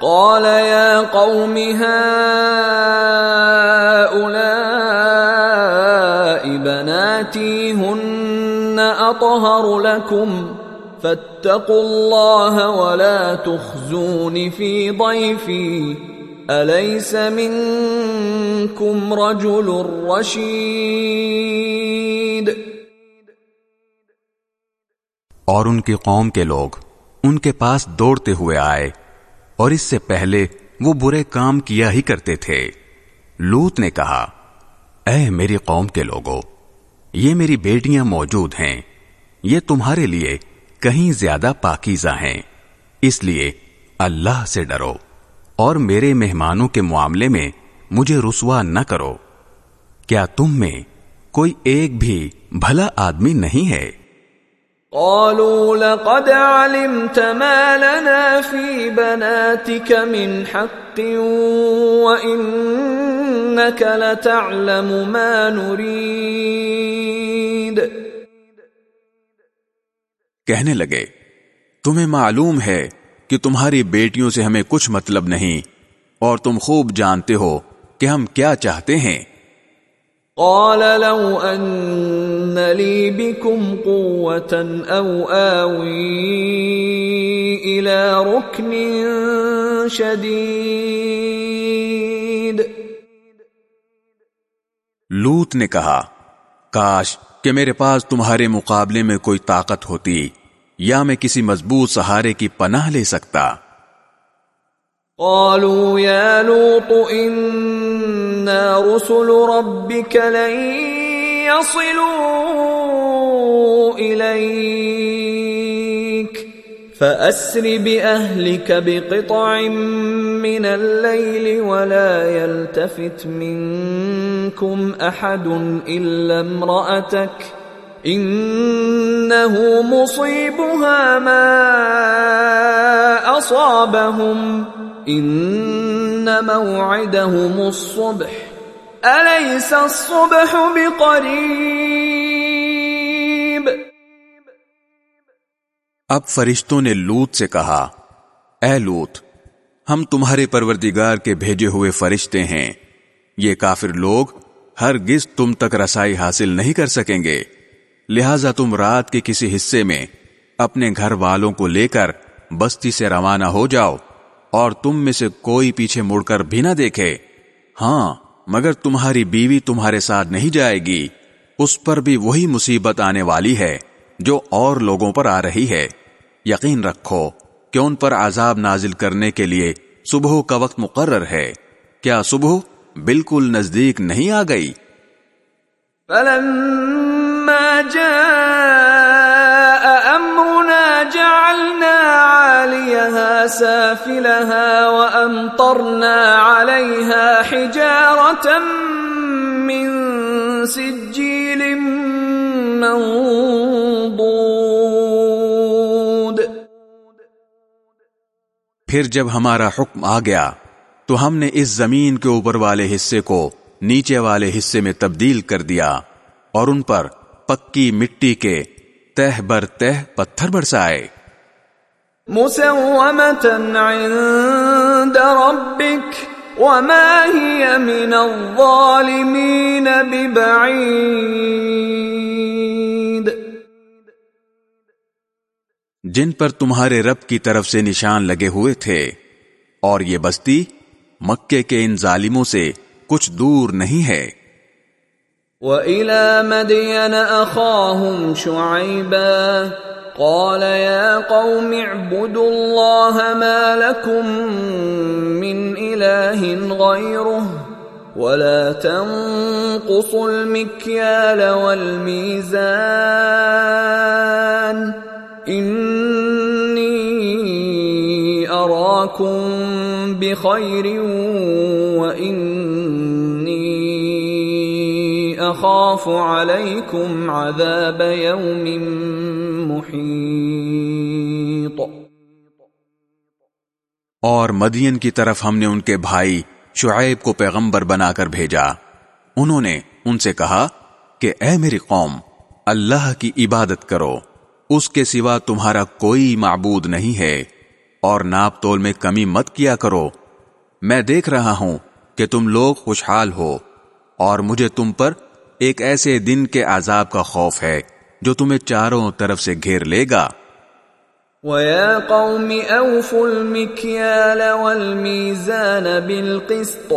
قال يا قوم هؤلاء بناتي هن أطهر لكم. فاتقوا الله ولا تخزون في ضيفي. أليس منكم رجل رشيد؟ اور ان کی قوم کے لوگ ان کے پاس دوڑتے ہوئے آئے، اور اس سے پہلے وہ برے کام کیا ہی کرتے تھے۔ لوت نے کہا، اے میری قوم کے لوگوں یہ میری بیٹیاں موجود ہیں۔ یہ تمہارے لیے کہیں زیادہ پاکیزہ ہیں۔ اس لیے اللہ سے ڈرو۔ اور میرے مہمانوں کے معاملے میں مجھے رسوا نہ کرو۔ کیا تم میں کوئی ایک بھی بھلا آدمی نہیں ہے؟ قالوا لقد علمت ما لنا في بناتك من حق وإنك لتعلم ما نريد۔ کہنے لگے تمہیں معلوم ہے کہ تمہاری بیٹیوں سے ہمیں کچھ مطلب نہیں اور تم خوب جانتے ہو کہ ہم کیا چاہتے ہیں۔ قال لو أن لي بكم قوة أو آوي إلى ركن شديد لوت نے کہا کاش کہ میرے پاس تمہارے مقابلے میں کوئی طاقت ہوتی۔ یا میں کسی مضبوط سہارے کی پناہ لے سکتا؟ قالوا يا لوط، إنا رسل ربك لن يصلوا إليك. فأسر بأهلك بقطع من الليل ولا يلتفت منكم أحد إلا امرأتك. إنه مصيبها ما أصابهم. ان موعدهم الصبح. الیس الصبح بقریب اب فرشتوں نے لوت سے کہا، اے لوت، ہم تمہارے پروردگار کے بھیجے ہوئے فرشتے ہیں۔ یہ کافر لوگ ہرگز تم تک رسائی حاصل نہیں کر سکیں گے۔ لہذا تم رات کے کسی حصے میں اپنے گھر والوں کو لے کر بستی سے روانہ ہو جاؤ اور تم میں سے کوئی پیچھے مڑ کر بھی نہ دیکھے۔ ہاں مگر تمہاری بیوی تمہارے ساتھ نہیں جائے گی۔ اس پر بھی وہی مصیبت آنے والی ہے جو اور لوگوں پر آ رہی ہے۔ یقین رکھو کہ ان پر عذاب نازل کرنے کے لیے صبح کا وقت مقرر ہے۔ کیا صبح بالکل نزدیک نہیں آ گئی؟ فلما جاء امرنا جعلنا عاليها سافلها وامطرنا عليها حجاره من سجيل منضود۔ پھر جب ہمارا حکم آ گیا، تو ہم نے اس زمین کے اوپر والے حصے کو نیچے والے حصے میں تبدیل کر دیا اور ان پر پکی مٹی کے تہ بر تہ پتھر برسائے۔ عند ربك وما هي من الظالمين ببعيد جن پر تمہارے رب کی طرف سے نشان لگے ہوئے تھے اور یہ بستی مکے کے ان ظالموں سے کچھ دور نہیں ہے۔ وَإِلَى مَدْيَنَ أَخَاهُمْ شُعَيْبًا قَالَ يَا قَوْمِ اعْبُدُوا اللَّهَ مَا لَكُمْ مِنْ إِلَٰهٍ غَيْرُهُ وَلَا تَنقُصُوا الْمِكْيَالَ وَالْمِيزَانَ إِنِّي أَرَاكُمْ بِخَيْرٍ وَإِنِّي اخاف علیکم عذاب یوم محیط اور مدین کی طرف ہم نے ان کے بھائی شعیب کو پیغمبر بنا کر بھیجا۔ انہوں نے ان سے کہا کہ اے میری قوم، اللہ کی عبادت کرو۔ اس کے سوا تمہارا کوئی معبود نہیں ہے۔ اور ناپ تول میں کمی مت کیا کرو۔ میں دیکھ رہا ہوں کہ تم لوگ خوشحال ہو اور مجھے تم پر ایک ایسے دن کے عذاب کا خوف ہے جو تمہیں چاروں طرف سے گھیر لے گا۔ وَيَا قَوْمِ أَوْفُوا الْمِكْيَالَ وَالْمِيزَانَ بِالْقِسْطِ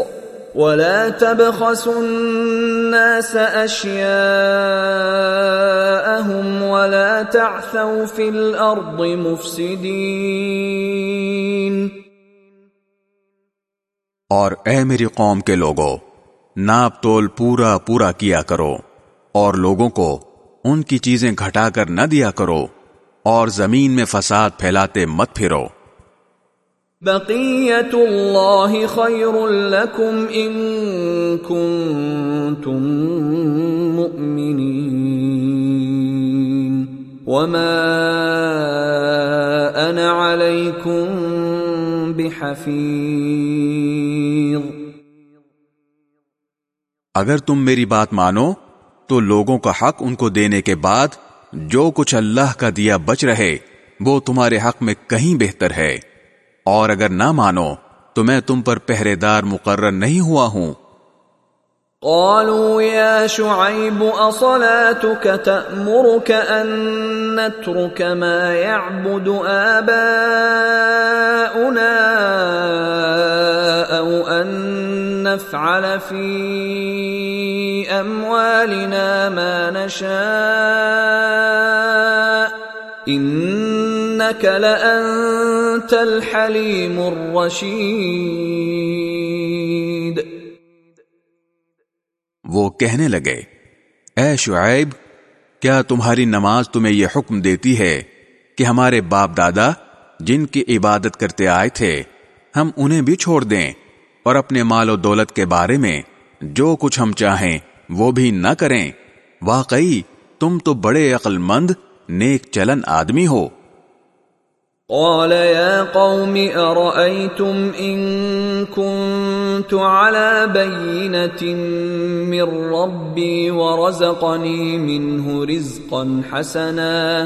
وَلَا تَبْخَسُوا النَّاسَ أَشْيَاءَهُمْ وَلَا تَعْثَوْا فِي الْأَرْضِ مُفْسِدِينَ۔ اور اے میری قوم کے لوگوں ناپ تول پورا پورا کیا کرو اور لوگوں کو ان کی چیزیں گھٹا کر نہ دیا کرو اور زمین میں فساد پھیلاتے مت پھرو۔ بقیت اللہ خیر لکم ان کنتم مؤمنین۔ وما انا علیکم بحفیظ۔ اگر تم میری بات مانو، تو لوگوں کا حق ان کو دینے کے بعد جو کچھ اللہ کا دیا بچ رہے، وہ تمہارے حق میں کہیں بہتر ہے۔ اور اگر نہ مانو، تو میں تم پر پہرے دار مقرر نہیں ہوا ہوں۔ قالوا يا شعيب، أصلاتك تأمرك أن نترك ما يعبد آباؤنا أو أن نفعل في اموالنا ما نشاء. انك لانت الحليم الرشيد. وہ کہنے لگے، اے شعیب، کیا تمہاری نماز تمہیں یہ حکم دیتی ہے کہ ہمارے باپ دادا جن کی عبادت کرتے آئے تھے، ہم انہیں بھی چھوڑ دیں؟ اور اپنے مال و دولت کے بارے میں جو کچھ ہم چاہیں وہ بھی نہ کریں۔ واقعی، تم تو بڑے عقل مند نیک چلن آدمی ہو۔ قال يا قوم، أرأيتم إن كنت على بينة من ربي ورزقني منه رزقا حسنا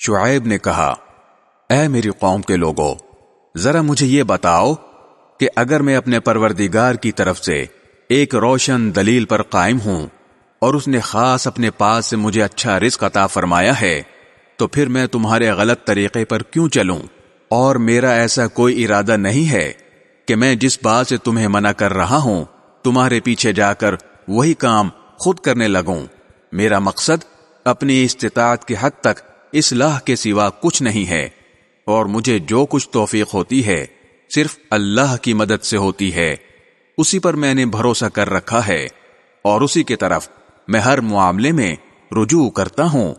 شعیب نے کہا، اے میری قوم کے لوگوں ذرا مجھے یہ بتاؤ کہ اگر میں اپنے پروردگار کی طرف سے ایک روشن دلیل پر قائم ہوں اور اس نے خاص اپنے پاس سے مجھے اچھا رزق عطا فرمایا ہے، تو پھر میں تمہارے غلط طریقے پر کیوں چلوں؟ اور میرا ایسا کوئی ارادہ نہیں ہے کہ میں جس بات سے تمہیں منع کر رہا ہوں، تمہارے پیچھے جا کر وہی کام خود کرنے لگوں۔ میرا مقصد اپنی استطاعت کے حد تک اصلاح کے سوا کچھ نہیں ہے، اور مجھے جو کچھ توفیق ہوتی ہے، صرف اللہ کی مدد سے ہوتی ہے۔ اسی پر میں نے بھروسہ کر رکھا ہے، اور اسی کی طرف میں ہر معاملے میں رجوع کرتا ہوں۔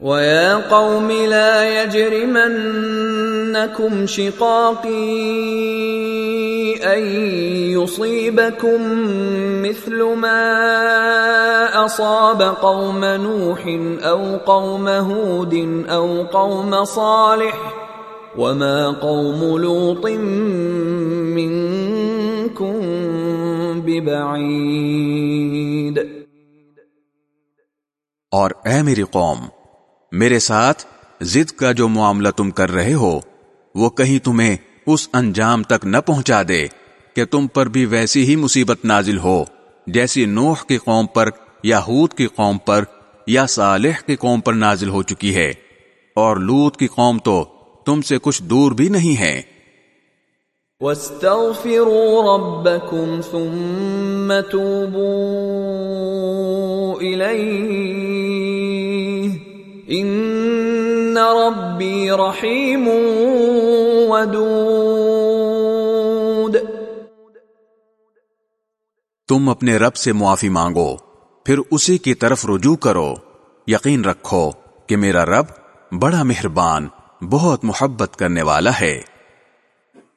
وَيَا قَوْمِ لَا يَجْرِمَنَّكُمْ شِقَاقِي أَن يُصِيبَكُم مِّثْلُ مَا أَصَابَ قَوْمَ نُوحٍ أَوْ قَوْمَ هُودٍ أَوْ قَوْمَ صَالِحٍ وَمَا قَوْمُ لُوطٍ مِّنكُم بِبَعِيدٍ اور اے میری قوم، میرے ساتھ زد کا جو معاملہ تم کر رہے ہو، وہ کہیں تمہیں اس انجام تک نہ پہنچا دے کہ تم پر بھی ویسی ہی مصیبت نازل ہو، جیسی نوح کی قوم پر یا ہود کی قوم پر، یا صالح کی قوم پر نازل ہو چکی ہے۔ اور لوت کی قوم تو تم سے کچھ دور بھی نہیں ہے۔ واستغفروا ربكم ثم توبوا إليه ان ربی رحیم ودود۔ تم اپنے رب سے معافی مانگو پھر اسی کی طرف رجوع کرو۔ یقین رکھو کہ میرا رب بڑا مہربان بہت محبت کرنے والا ہے۔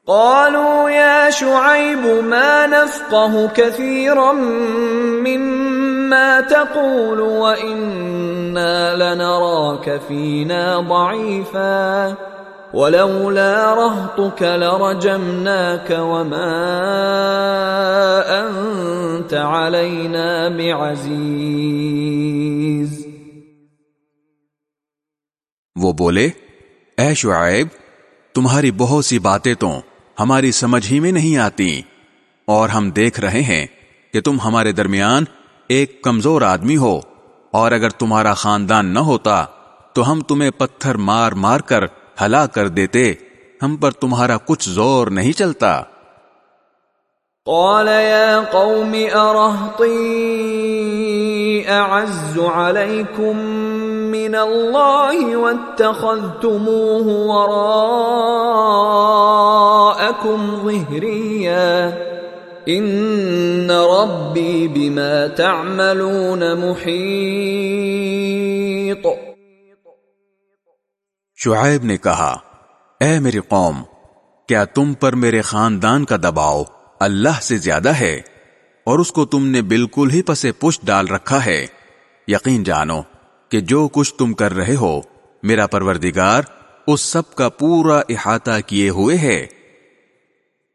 قالوا يا شعيب ما نفقه كثيرا مما ما تقول وإنا لنراك فينا ضعيفا ولولا رهطك لرجمناك وما أنت علينا بعزيز. وہ بولے، اے شعیب، تمہاری بہت سی باتیں تو ہماری سمجھ ہی میں نہیں آتی اور ہم دیکھ رہے ہیں کہ تم ہمارے درمیان ایک کمزور آدمی ہو، اور اگر تمہارا خاندان نہ ہوتا، تو ہم تمہیں پتھر مار مار کر ہلا کر دیتے، ہم پر تمہارا کچھ زور نہیں چلتا۔ قال يا قوم اعز من الله واتخذتموه وراءكم ظهريا؟ ان ربي بما تعملون محيط شعیب نے کہا، اے میری قوم، کیا تم پر میرے خاندان کا دباؤ اللہ سے زیادہ ہے اور اس کو تم نے بالکل ہی پسے پش ڈال رکھا ہے؟ یقین جانو کہ جو کچھ تم کر رہے ہو، میرا پروردگار اس سب کا پورا احاطہ کیے ہوئے ہے۔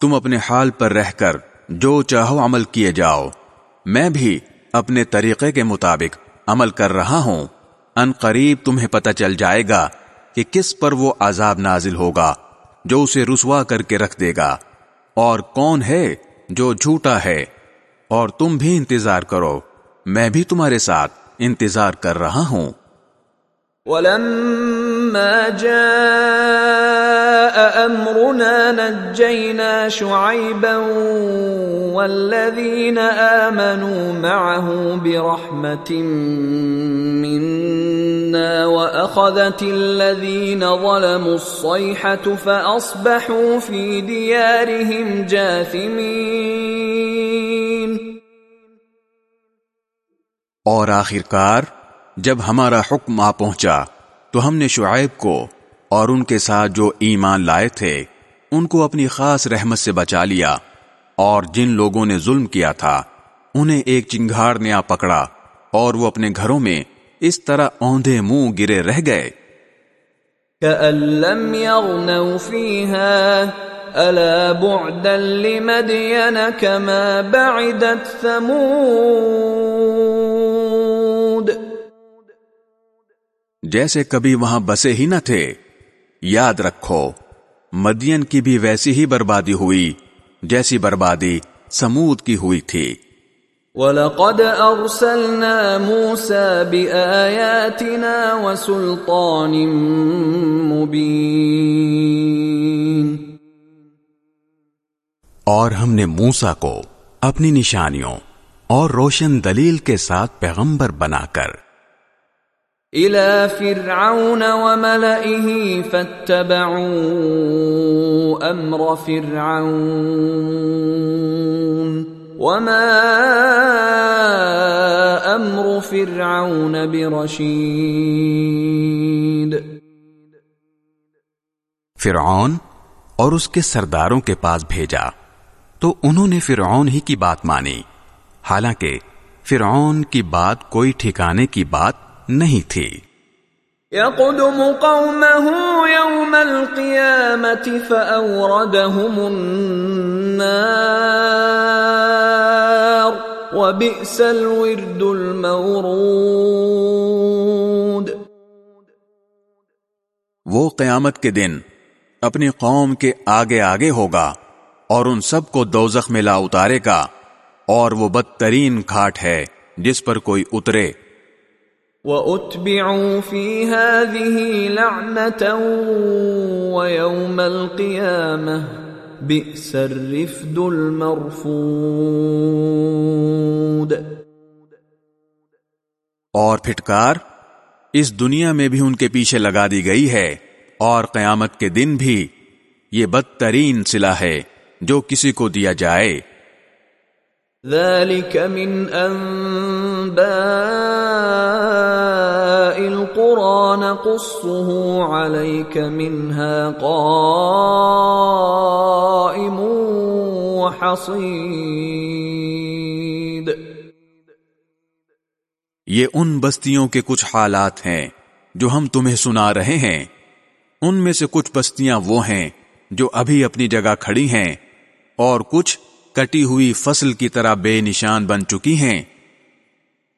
تم اپنے حال پر رہ کر جو چاہو عمل کیے جاؤ۔ میں بھی اپنے طریقے کے مطابق عمل کر رہا ہوں۔ ان قریب تمہیں پتہ چل جائے گا کہ کس پر وہ عذاب نازل ہوگا، جو اسے رسوا کر کے رکھ دے گا۔ اور کون ہے جو جھوٹا ہے؟ اور تم بھی انتظار کرو۔ میں بھی تمہارے ساتھ انتظار کر رہا ہوں۔ ولما جاء امرنا نجينا شعيبا والذين امنوا معه برحمه منا واخذت الذين ظلموا الصيحه فاصبحوا في ديارهم جاثمين. اور آخرکار جب ہمارا حکم آ پہنچا تو ہم نے شعیب کو اور ان کے ساتھ جو ایمان لائے تھے، ان کو اپنی خاص رحمت سے بچا لیا اور جن لوگوں نے ظلم کیا تھا، انہیں ایک چنگھاڑ نے آ پکڑا اور وہ اپنے گھروں میں اس طرح اوندے منہ گرے رہ گئے۔ جیسے کبھی وہاں بسے ہی نہ تھے۔ یاد رکھو مدین کی بھی ویسی ہی بربادی ہوئی جیسی بربادی سمود کی ہوئی تھی۔ وَلَقَدْ أَرْسَلْنَا مُوسَى بِآيَاتِنَا وَسُلْطَانٍ مُبِينٍ۔ اور ہم نے موسا کو اپنی نشانیوں اور روشن دلیل کے ساتھ پیغمبر بنا کر الى فرعون وملئه فاتبعوا امر فرعون وما امر فرعون برشید فرعون اور اس کے سرداروں کے پاس بھیجا تو انہوں نے فرعون ہی کی بات مانی۔ حالانکہ فرعون کی بات کوئی ٹھکانے کی بات نہیں تھی۔ يقدم قومه يوم القيامة فأوردهم النار وبئس الورد المورود۔ وہ قیامت کے دن اپنی قوم کے آگے آگے ہوگا اور ان سب کو دوزخ میں لا اتارے گا اور وہ بدترین کھاٹ ہے جس پر کوئی اترے۔ وَأُتْبِعُوا فِي هَذِهِ لَعْنَةً وَيَوْمَ الْقِيَامَةِ بِئْسَ الرِّفْدُ الْمَرْفُودِ اور پھٹکار اس دنیا میں بھی ان کے پیچھے لگا دی گئی ہے اور قیامت کے دن بھی یہ بدترین صلح ہے جو کسی کو دیا جائے۔ ذلك من انباء القرى نقصه عليك منها قائم وحصيد۔ یہ ان بستیوں کے کچھ حالات ہیں جو ہم تمہیں سنا رہے ہیں۔ ان میں سے کچھ بستیاں وہ ہیں جو ابھی اپنی جگہ کھڑی ہیں اور کچھ کٹی ہوئی فصل کی طرح بے نشان بن چکی ہیں۔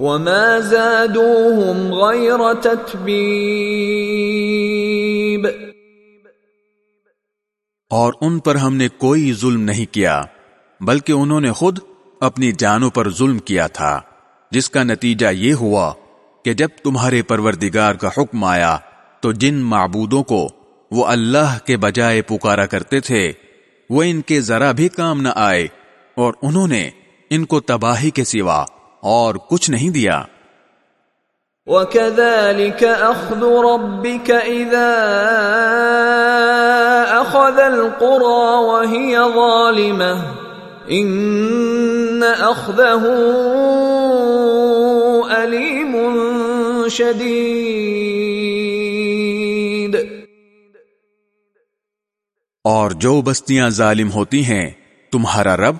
وما زادوهم غير تتبيب۔ اور ان پر ہم نے کوئی ظلم نہیں کیا، بلکہ انہوں نے خود اپنی جانوں پر ظلم کیا تھا، جس کا نتیجہ یہ ہوا کہ جب تمہارے پروردگار کا حکم آیا، تو جن معبودوں کو وہ اللہ کے بجائے پکارا کرتے تھے، وہ ان کے ذرا بھی کام نہ آئے، اور انہوں نے ان کو تباہی کے سوا اور کچھ نہیں دیا۔ وَكَذَلِكَ أَخْذُ رَبِّكَ إِذَا أَخَذَ الْقُرَى وَهِيَ ظَالِمَةٌ إِنَّ أَخْذَهُ أَلِيمٌ شَدِيدٌ۔ اور جو بستیاں ظالم ہوتی ہیں تمہارا رب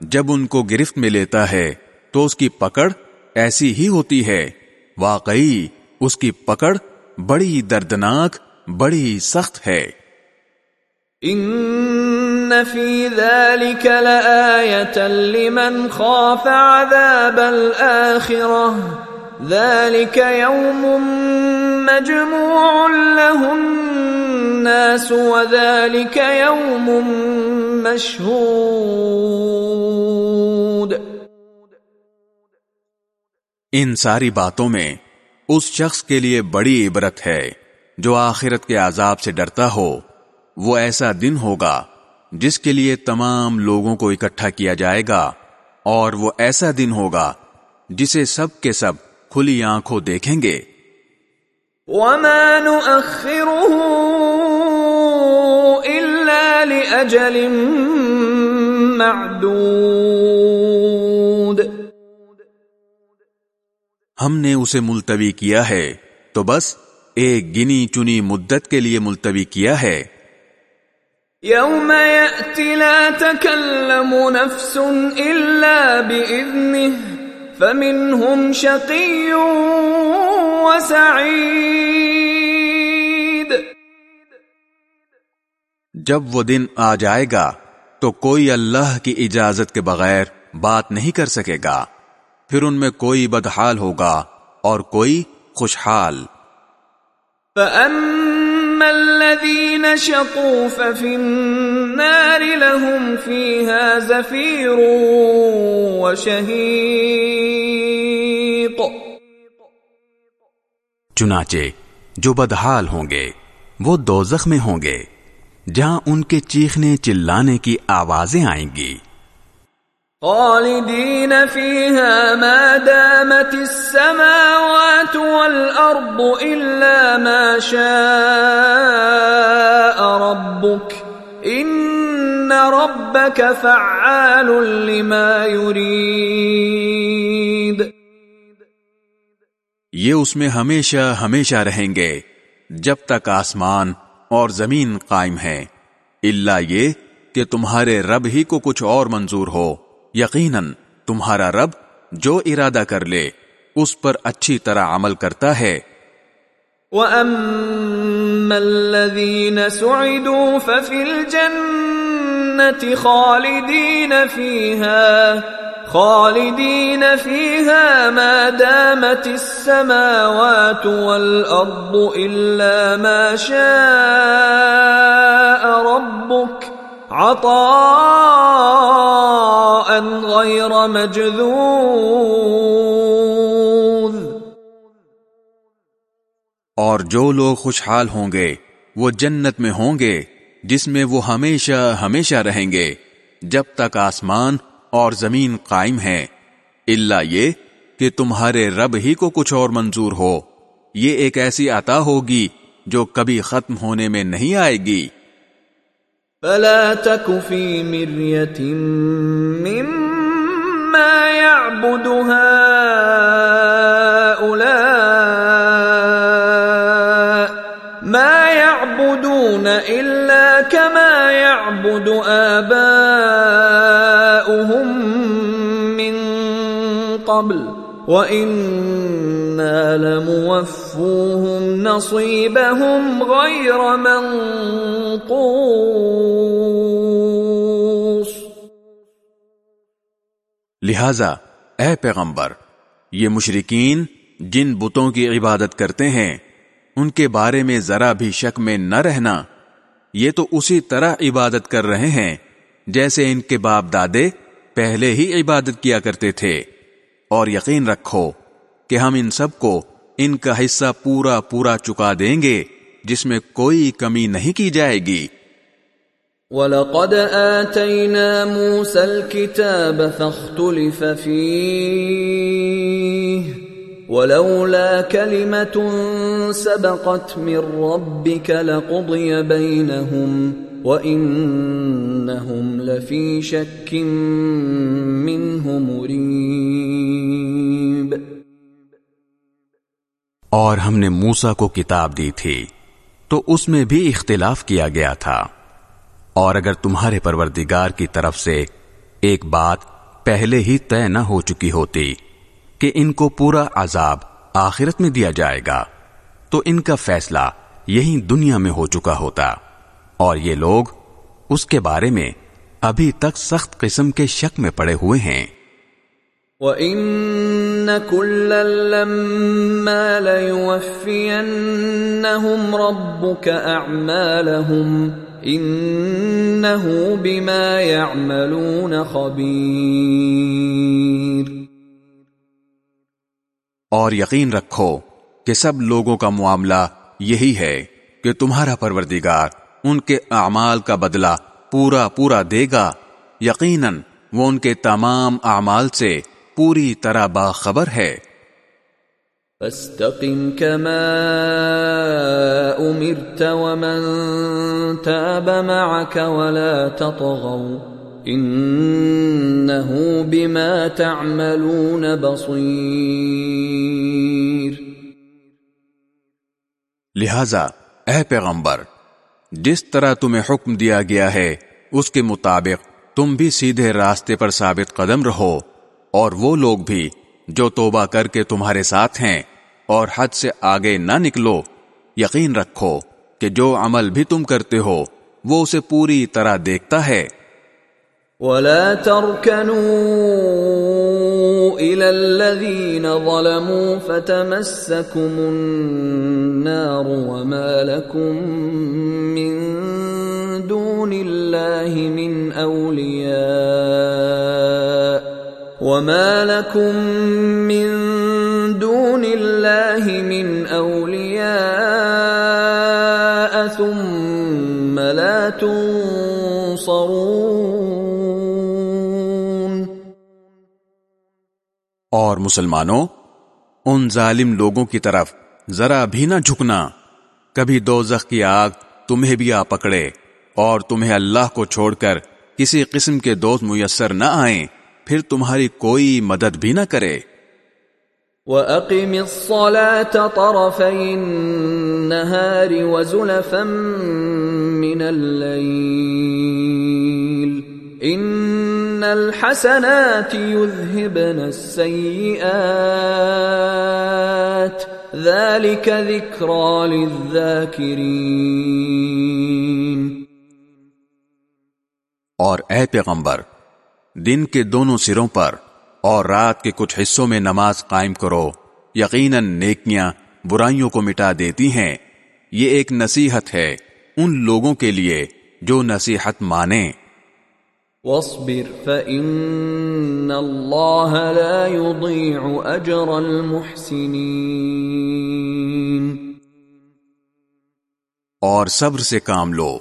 جب ان کو گرفت میں لیتا ہے۔ تو اس کی پکڑ ایسی ہی ہوتی ہے۔ واقعی، اس کی پکڑ بڑی دردناک، بڑی سخت ہے۔ ان فی ذلك لآیتا لمن خاف عذاب الآخرة ذلك يوم مجموع له الناس وذلك يوم مشهود ان ساری باتوں میں اس شخص کے لیے بڑی عبرت ہے جو آخرت کے عذاب سے ڈرتا ہو، وہ ایسا دن ہوگا جس کے لیے تمام لوگوں کو اکٹھا کیا جائے گا اور وہ ایسا دن ہوگا جسے سب کے سب کھلی آنکھوں دیکھیں گے۔ وما نؤخره إلا لأجل معدود ہم نے اسے ملتوی کیا ہے تو بس ایک گنی چنی مدت کے لیے ملتوی کیا ہے۔ يوم يأتي لا تكلم نفس إلا بإذنه فمنهم شقي وسعيد جب وہ دن آ جائے گا تو کوئی اللہ کی اجازت کے بغیر بات نہیں کر سکے گا۔ پھر ان میں کوئی بدحال ہوگا اور کوئی خوشحال۔ فَأَمَّا الَّذِينَ شَقُوا فَفِي النَّارِ لَهُمْ فِيهَا زَفِيرٌ وَشَهِيقٌ۔ چنانچہ جو بدحال ہوں گے وہ دوزخ میں ہوں گے جہاں ان کے چیخنے چلانے کی آوازیں آئیں گی۔ خالدین فیها ما دامت السماوات والارض الا ما شاء ربك ان ربك فعال لما يريد یہ اس میں ہمیشہ ہمیشہ رہیں گے جب تک آسمان اور زمین قائم ہے اللہ یہ کہ تمہارے رب ہی کو کچھ اور منظور ہو۔ یقیناً تمہارا رب جو ارادہ کر لے، اس پر اچھی طرح عمل کرتا ہے۔ وَأَمَّا الَّذِينَ سُعِدُوا فَفِي الْجَنَّةِ خَالِدِينَ فِيهَا خَالِدِينَ فِيهَا مَا دَامَتِ السَّمَاوَاتُ وَالْأَرْضُ إِلَّا مَا شَاءَ رَبُّكَ عطاء غیر مجذوذ۔ اور جو لوگ خوشحال ہوں گے، وہ جنت میں ہوں گے، جس میں وہ ہمیشہ ہمیشہ رہیں گے، جب تک آسمان اور زمین قائم ہے اللہ یہ کہ تمہارے رب ہی کو کچھ اور منظور ہو۔ یہ ایک ایسی عطا ہوگی جو کبھی ختم ہونے میں نہیں آئے گی۔ فلا تك في مرية مما يعبد هؤلاء ما يعبدون إلا كما يعبد آباؤهم من قبل وَإِنَّا لَمُوَفُّوهُمْ نَصِيبَهُمْ غَيْرَ مَنْقُوص۔ لہذا، اے پیغمبر، یہ مشرقین جن بتوں کی عبادت کرتے ہیں، ان کے بارے میں ذرا بھی شک میں نہ رہنا۔ یہ تو اسی طرح عبادت کر رہے ہیں، جیسے ان کے باپ دادے پہلے ہی عبادت کیا کرتے تھے۔ اور یقین رکھو کہ ہم ان سب کو ان کا حصہ پورا پورا چکا دیں گے، جس میں کوئی کمی نہیں کی جائے گی۔ وَلَقَدْ آتَيْنَا مُوسَى الْكِتَابَ فَاخْتُلِفَ فِيهِ ولولا كلمة سبقت من ربك لقضي بينهم وإنهم لفي شك منه مريب۔ اور ہم نے موسا کو کتاب دی تھی، تو اس میں بھی اختلاف کیا گیا تھا۔ اور اگر تمہارے پروردگار کی طرف سے ایک بات پہلے ہی طے نہ ہو چکی ہوتی کہ ان کو پورا عذاب آخرت میں دیا جائے گا، تو ان کا فیصلہ یہی دنیا میں ہو چکا ہوتا۔ اور یہ لوگ اس کے بارے میں ابھی تک سخت قسم کے شک میں پڑے ہوئے ہیں۔ وَإِنَّ كُلًّا لَمَّا لَيُوَفِّيَنَّهُمْ رَبُّكَ أَعْمَالَهُمْ إِنَّهُ بِمَا يَعْمَلُونَ خَبِيرٌ۔ اور یقین رکھو کہ سب لوگوں کا معاملہ یہی ہے کہ تمہارا پروردگار ان کے اعمال کا بدلہ پورا پورا دے گا۔ یقیناً وہ ان کے تمام اعمال سے پوری طرح باخبر ہے۔ فاستقم كما امرت ومن تاب معك ولا تطغوا انہو بما تعملون بصیر لہذا اے پیغمبر جس طرح تمہیں حکم دیا گیا ہے، اس کے مطابق تم بھی سیدھے راستے پر ثابت قدم رہو، اور وہ لوگ بھی جو توبہ کر کے تمہارے ساتھ ہیں اور حد سے آگے نہ نکلو، یقین رکھو کہ جو عمل بھی تم کرتے ہو، وہ اسے پوری طرح دیکھتا ہے۔ ولا تركنوا الى الذين ظلموا فتمسكم النار وما لكم من دون الله من اولياء وما لكم من دون الله من اولياء ثم لا تنصرون اور مسلمانوں، ان ظالم لوگوں کی طرف ذرا بھی نہ جھکنا۔ کبھی دو کی آگ تمہیں بھی آ پکڑے اور تمہیں اللہ کو چھوڑ کر کسی قسم کے دوست میسر نہ آئیں، پھر تمہاری کوئی مدد بھی نہ کرے۔ وَأَقِمِ الصَّلَاةَ طَرَفَيِ النَّهَارِ وَزُلَفًا مِّنَ اللَّيْلِ إِنَّ ان الحسنات يذهبن السيئات. ذلك ذكرى للذاكرين. اور اے پیغمبر، دن کے دونوں سروں پر اور رات کے کچھ حصوں میں نماز قائم کرو، یقیناً نیکیاں برائیوں کو مٹا دیتی ہیں۔ یہ ایک نصیحت ہے ان لوگوں کے لیے جو نصیحت مانیں۔ واصبر، فإن الله لا يضيع أجر المحسنين. اور صبر سے کام لو،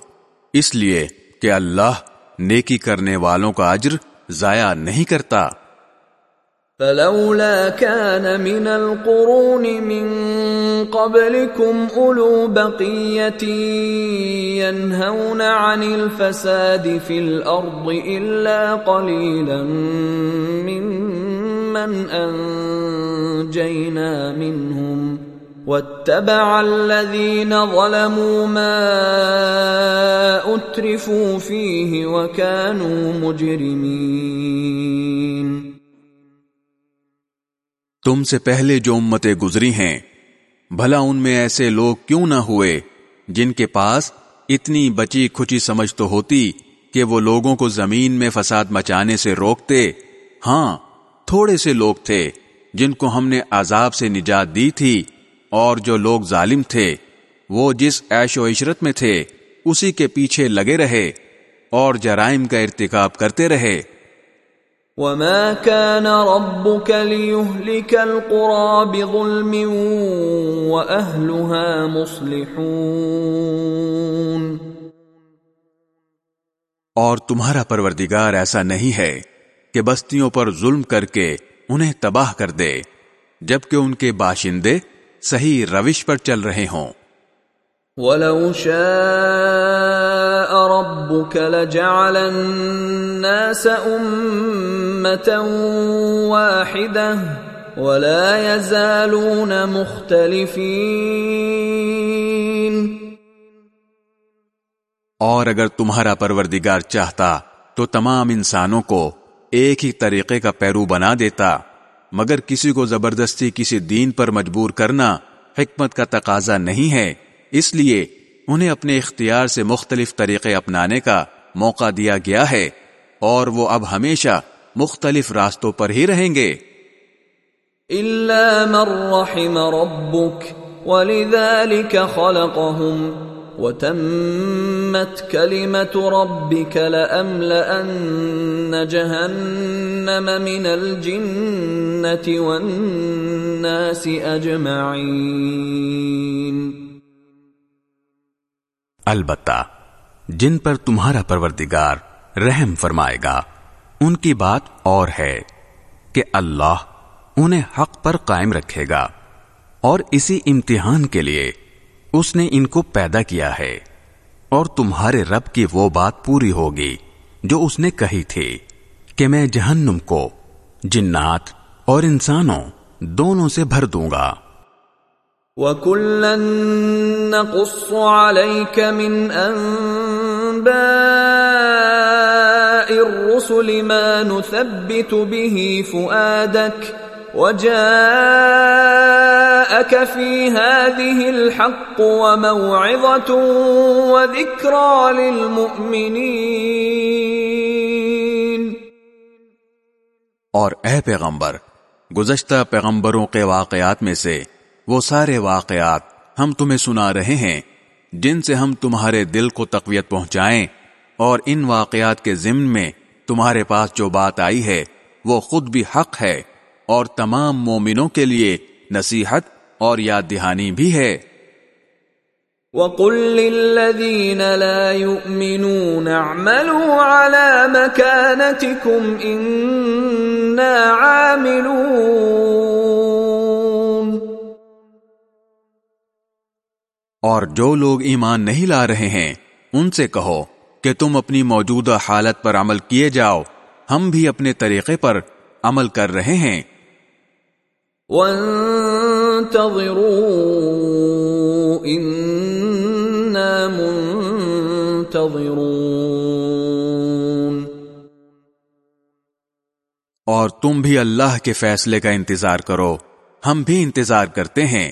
اس لیے کہ اللہ نیکی کرنے والوں کا اجر ضائع نہیں کرتا۔ فلولا كان من القرون من قبلكم اولو بقيه ينهون عن الفساد في الارض الا قليلا ممن انجينا منهم واتبع الذين ظلموا ما اترفوا فيه وكانوا مجرمين تم سے پہلے جو امتیں گزری ہیں، بھلا ان میں ایسے لوگ کیوں نہ ہوئے جن کے پاس اتنی بچی کھچی سمجھ تو ہوتی کہ وہ لوگوں کو زمین میں فساد مچانے سے روکتے۔ ہاں تھوڑے سے لوگ تھے جن کو ہم نے عذاب سے نجات دی تھی، اور جو لوگ ظالم تھے، وہ جس عیش و عشرت میں تھے، اسی کے پیچھے لگے رہے اور جرائم کا ارتکاب کرتے رہے۔ وما كان ربك ليهلك القرى بظلم واهلها مصلحون اور تمہارا پروردگار ایسا نہیں ہے کہ بستیوں پر ظلم کر کے انہیں تباہ کر دے جبکہ ان کے باشندے صحیح روش پر چل رہے ہوں۔ وَلَوْ شَاءَ رَبُّكَ لَجَعَلَ النَّاسَ أُمَّةً وَاحِدَةً وَلَا يَزَالُونَ مُخْتَلِفِينَ. اور اگر تمہارا پروردگار چاہتا تو تمام انسانوں کو ایک ہی طریقے کا پیرو بنا دیتا، مگر کسی کو زبردستی کسی دین پر مجبور کرنا حکمت کا تقاضا نہیں ہے، اس لیے انہیں اپنے اختیار سے مختلف طریقے اپنانے کا موقع دیا گیا ہے اور وہ اب ہمیشہ مختلف راستوں پر ہی رہیں گے۔ من رحم ربك ولذلك خلقهم وتمت كلمة ربك لأملأن جهنم من الجنة والناس أجمعين۔ البتہ جن پر تمہارا پروردگار رحم فرمائے گا، ان کی بات اور ہے کہ اللہ انہیں حق پر قائم رکھے گا اور اسی امتحان کے لیے اس نے ان کو پیدا کیا ہے اور تمہارے رب کی وہ بات پوری ہوگی جو اس نے کہی تھی کہ میں جہنم کو جنات اور انسانوں دونوں سے بھر دوں گا۔ وَكُلًّا نَقُصُّ عَلَيْكَ مِنْ أَنبَاءِ الرُّسُلِ مَا نُثَبِّتُ بِهِ فُؤَادَكَ وجاءك في هذه الحق وموعظة وذكرى للمؤمنين۔ اور اے پیغمبر، گزشتہ پیغمبروں کے واقعات میں سے وہ سارے واقعات ہم تمہیں سنا رہے ہیں، جن سے ہم تمہارے دل کو تقویت پہنچائیں، اور ان واقعات کے ضمن میں تمہارے پاس جو بات آئی ہے، وہ خود بھی حق ہے، اور تمام مومنوں کے لیے نصیحت اور یاد دہانی بھی ہے۔ وَقُلْ لِلَّذِينَ لَا يُؤْمِنُونَ اعْمَلُوا عَلَى مَكَانَتِكُمْ إِنَّا عَامِلُونَ اور جو لوگ ایمان نہیں لا رہے ہیں ان سے کہو کہ تم اپنی موجودہ حالت پر عمل کیے جاؤ ہم بھی اپنے طریقے پر عمل کر رہے ہیں۔ اور تم بھی اللہ کے فیصلے کا انتظار کرو ہم بھی انتظار کرتے ہیں۔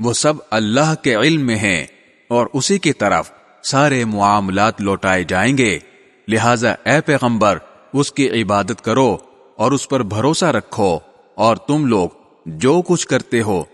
وہ سب اللہ کے علم میں ہیں اور اسی کی طرف سارے معاملات لوٹائے جائیں گے۔ لہذا اے پیغمبر، اس کی عبادت کرو اور اس پر بھروسہ رکھو اور تم لوگ جو کچھ کرتے ہو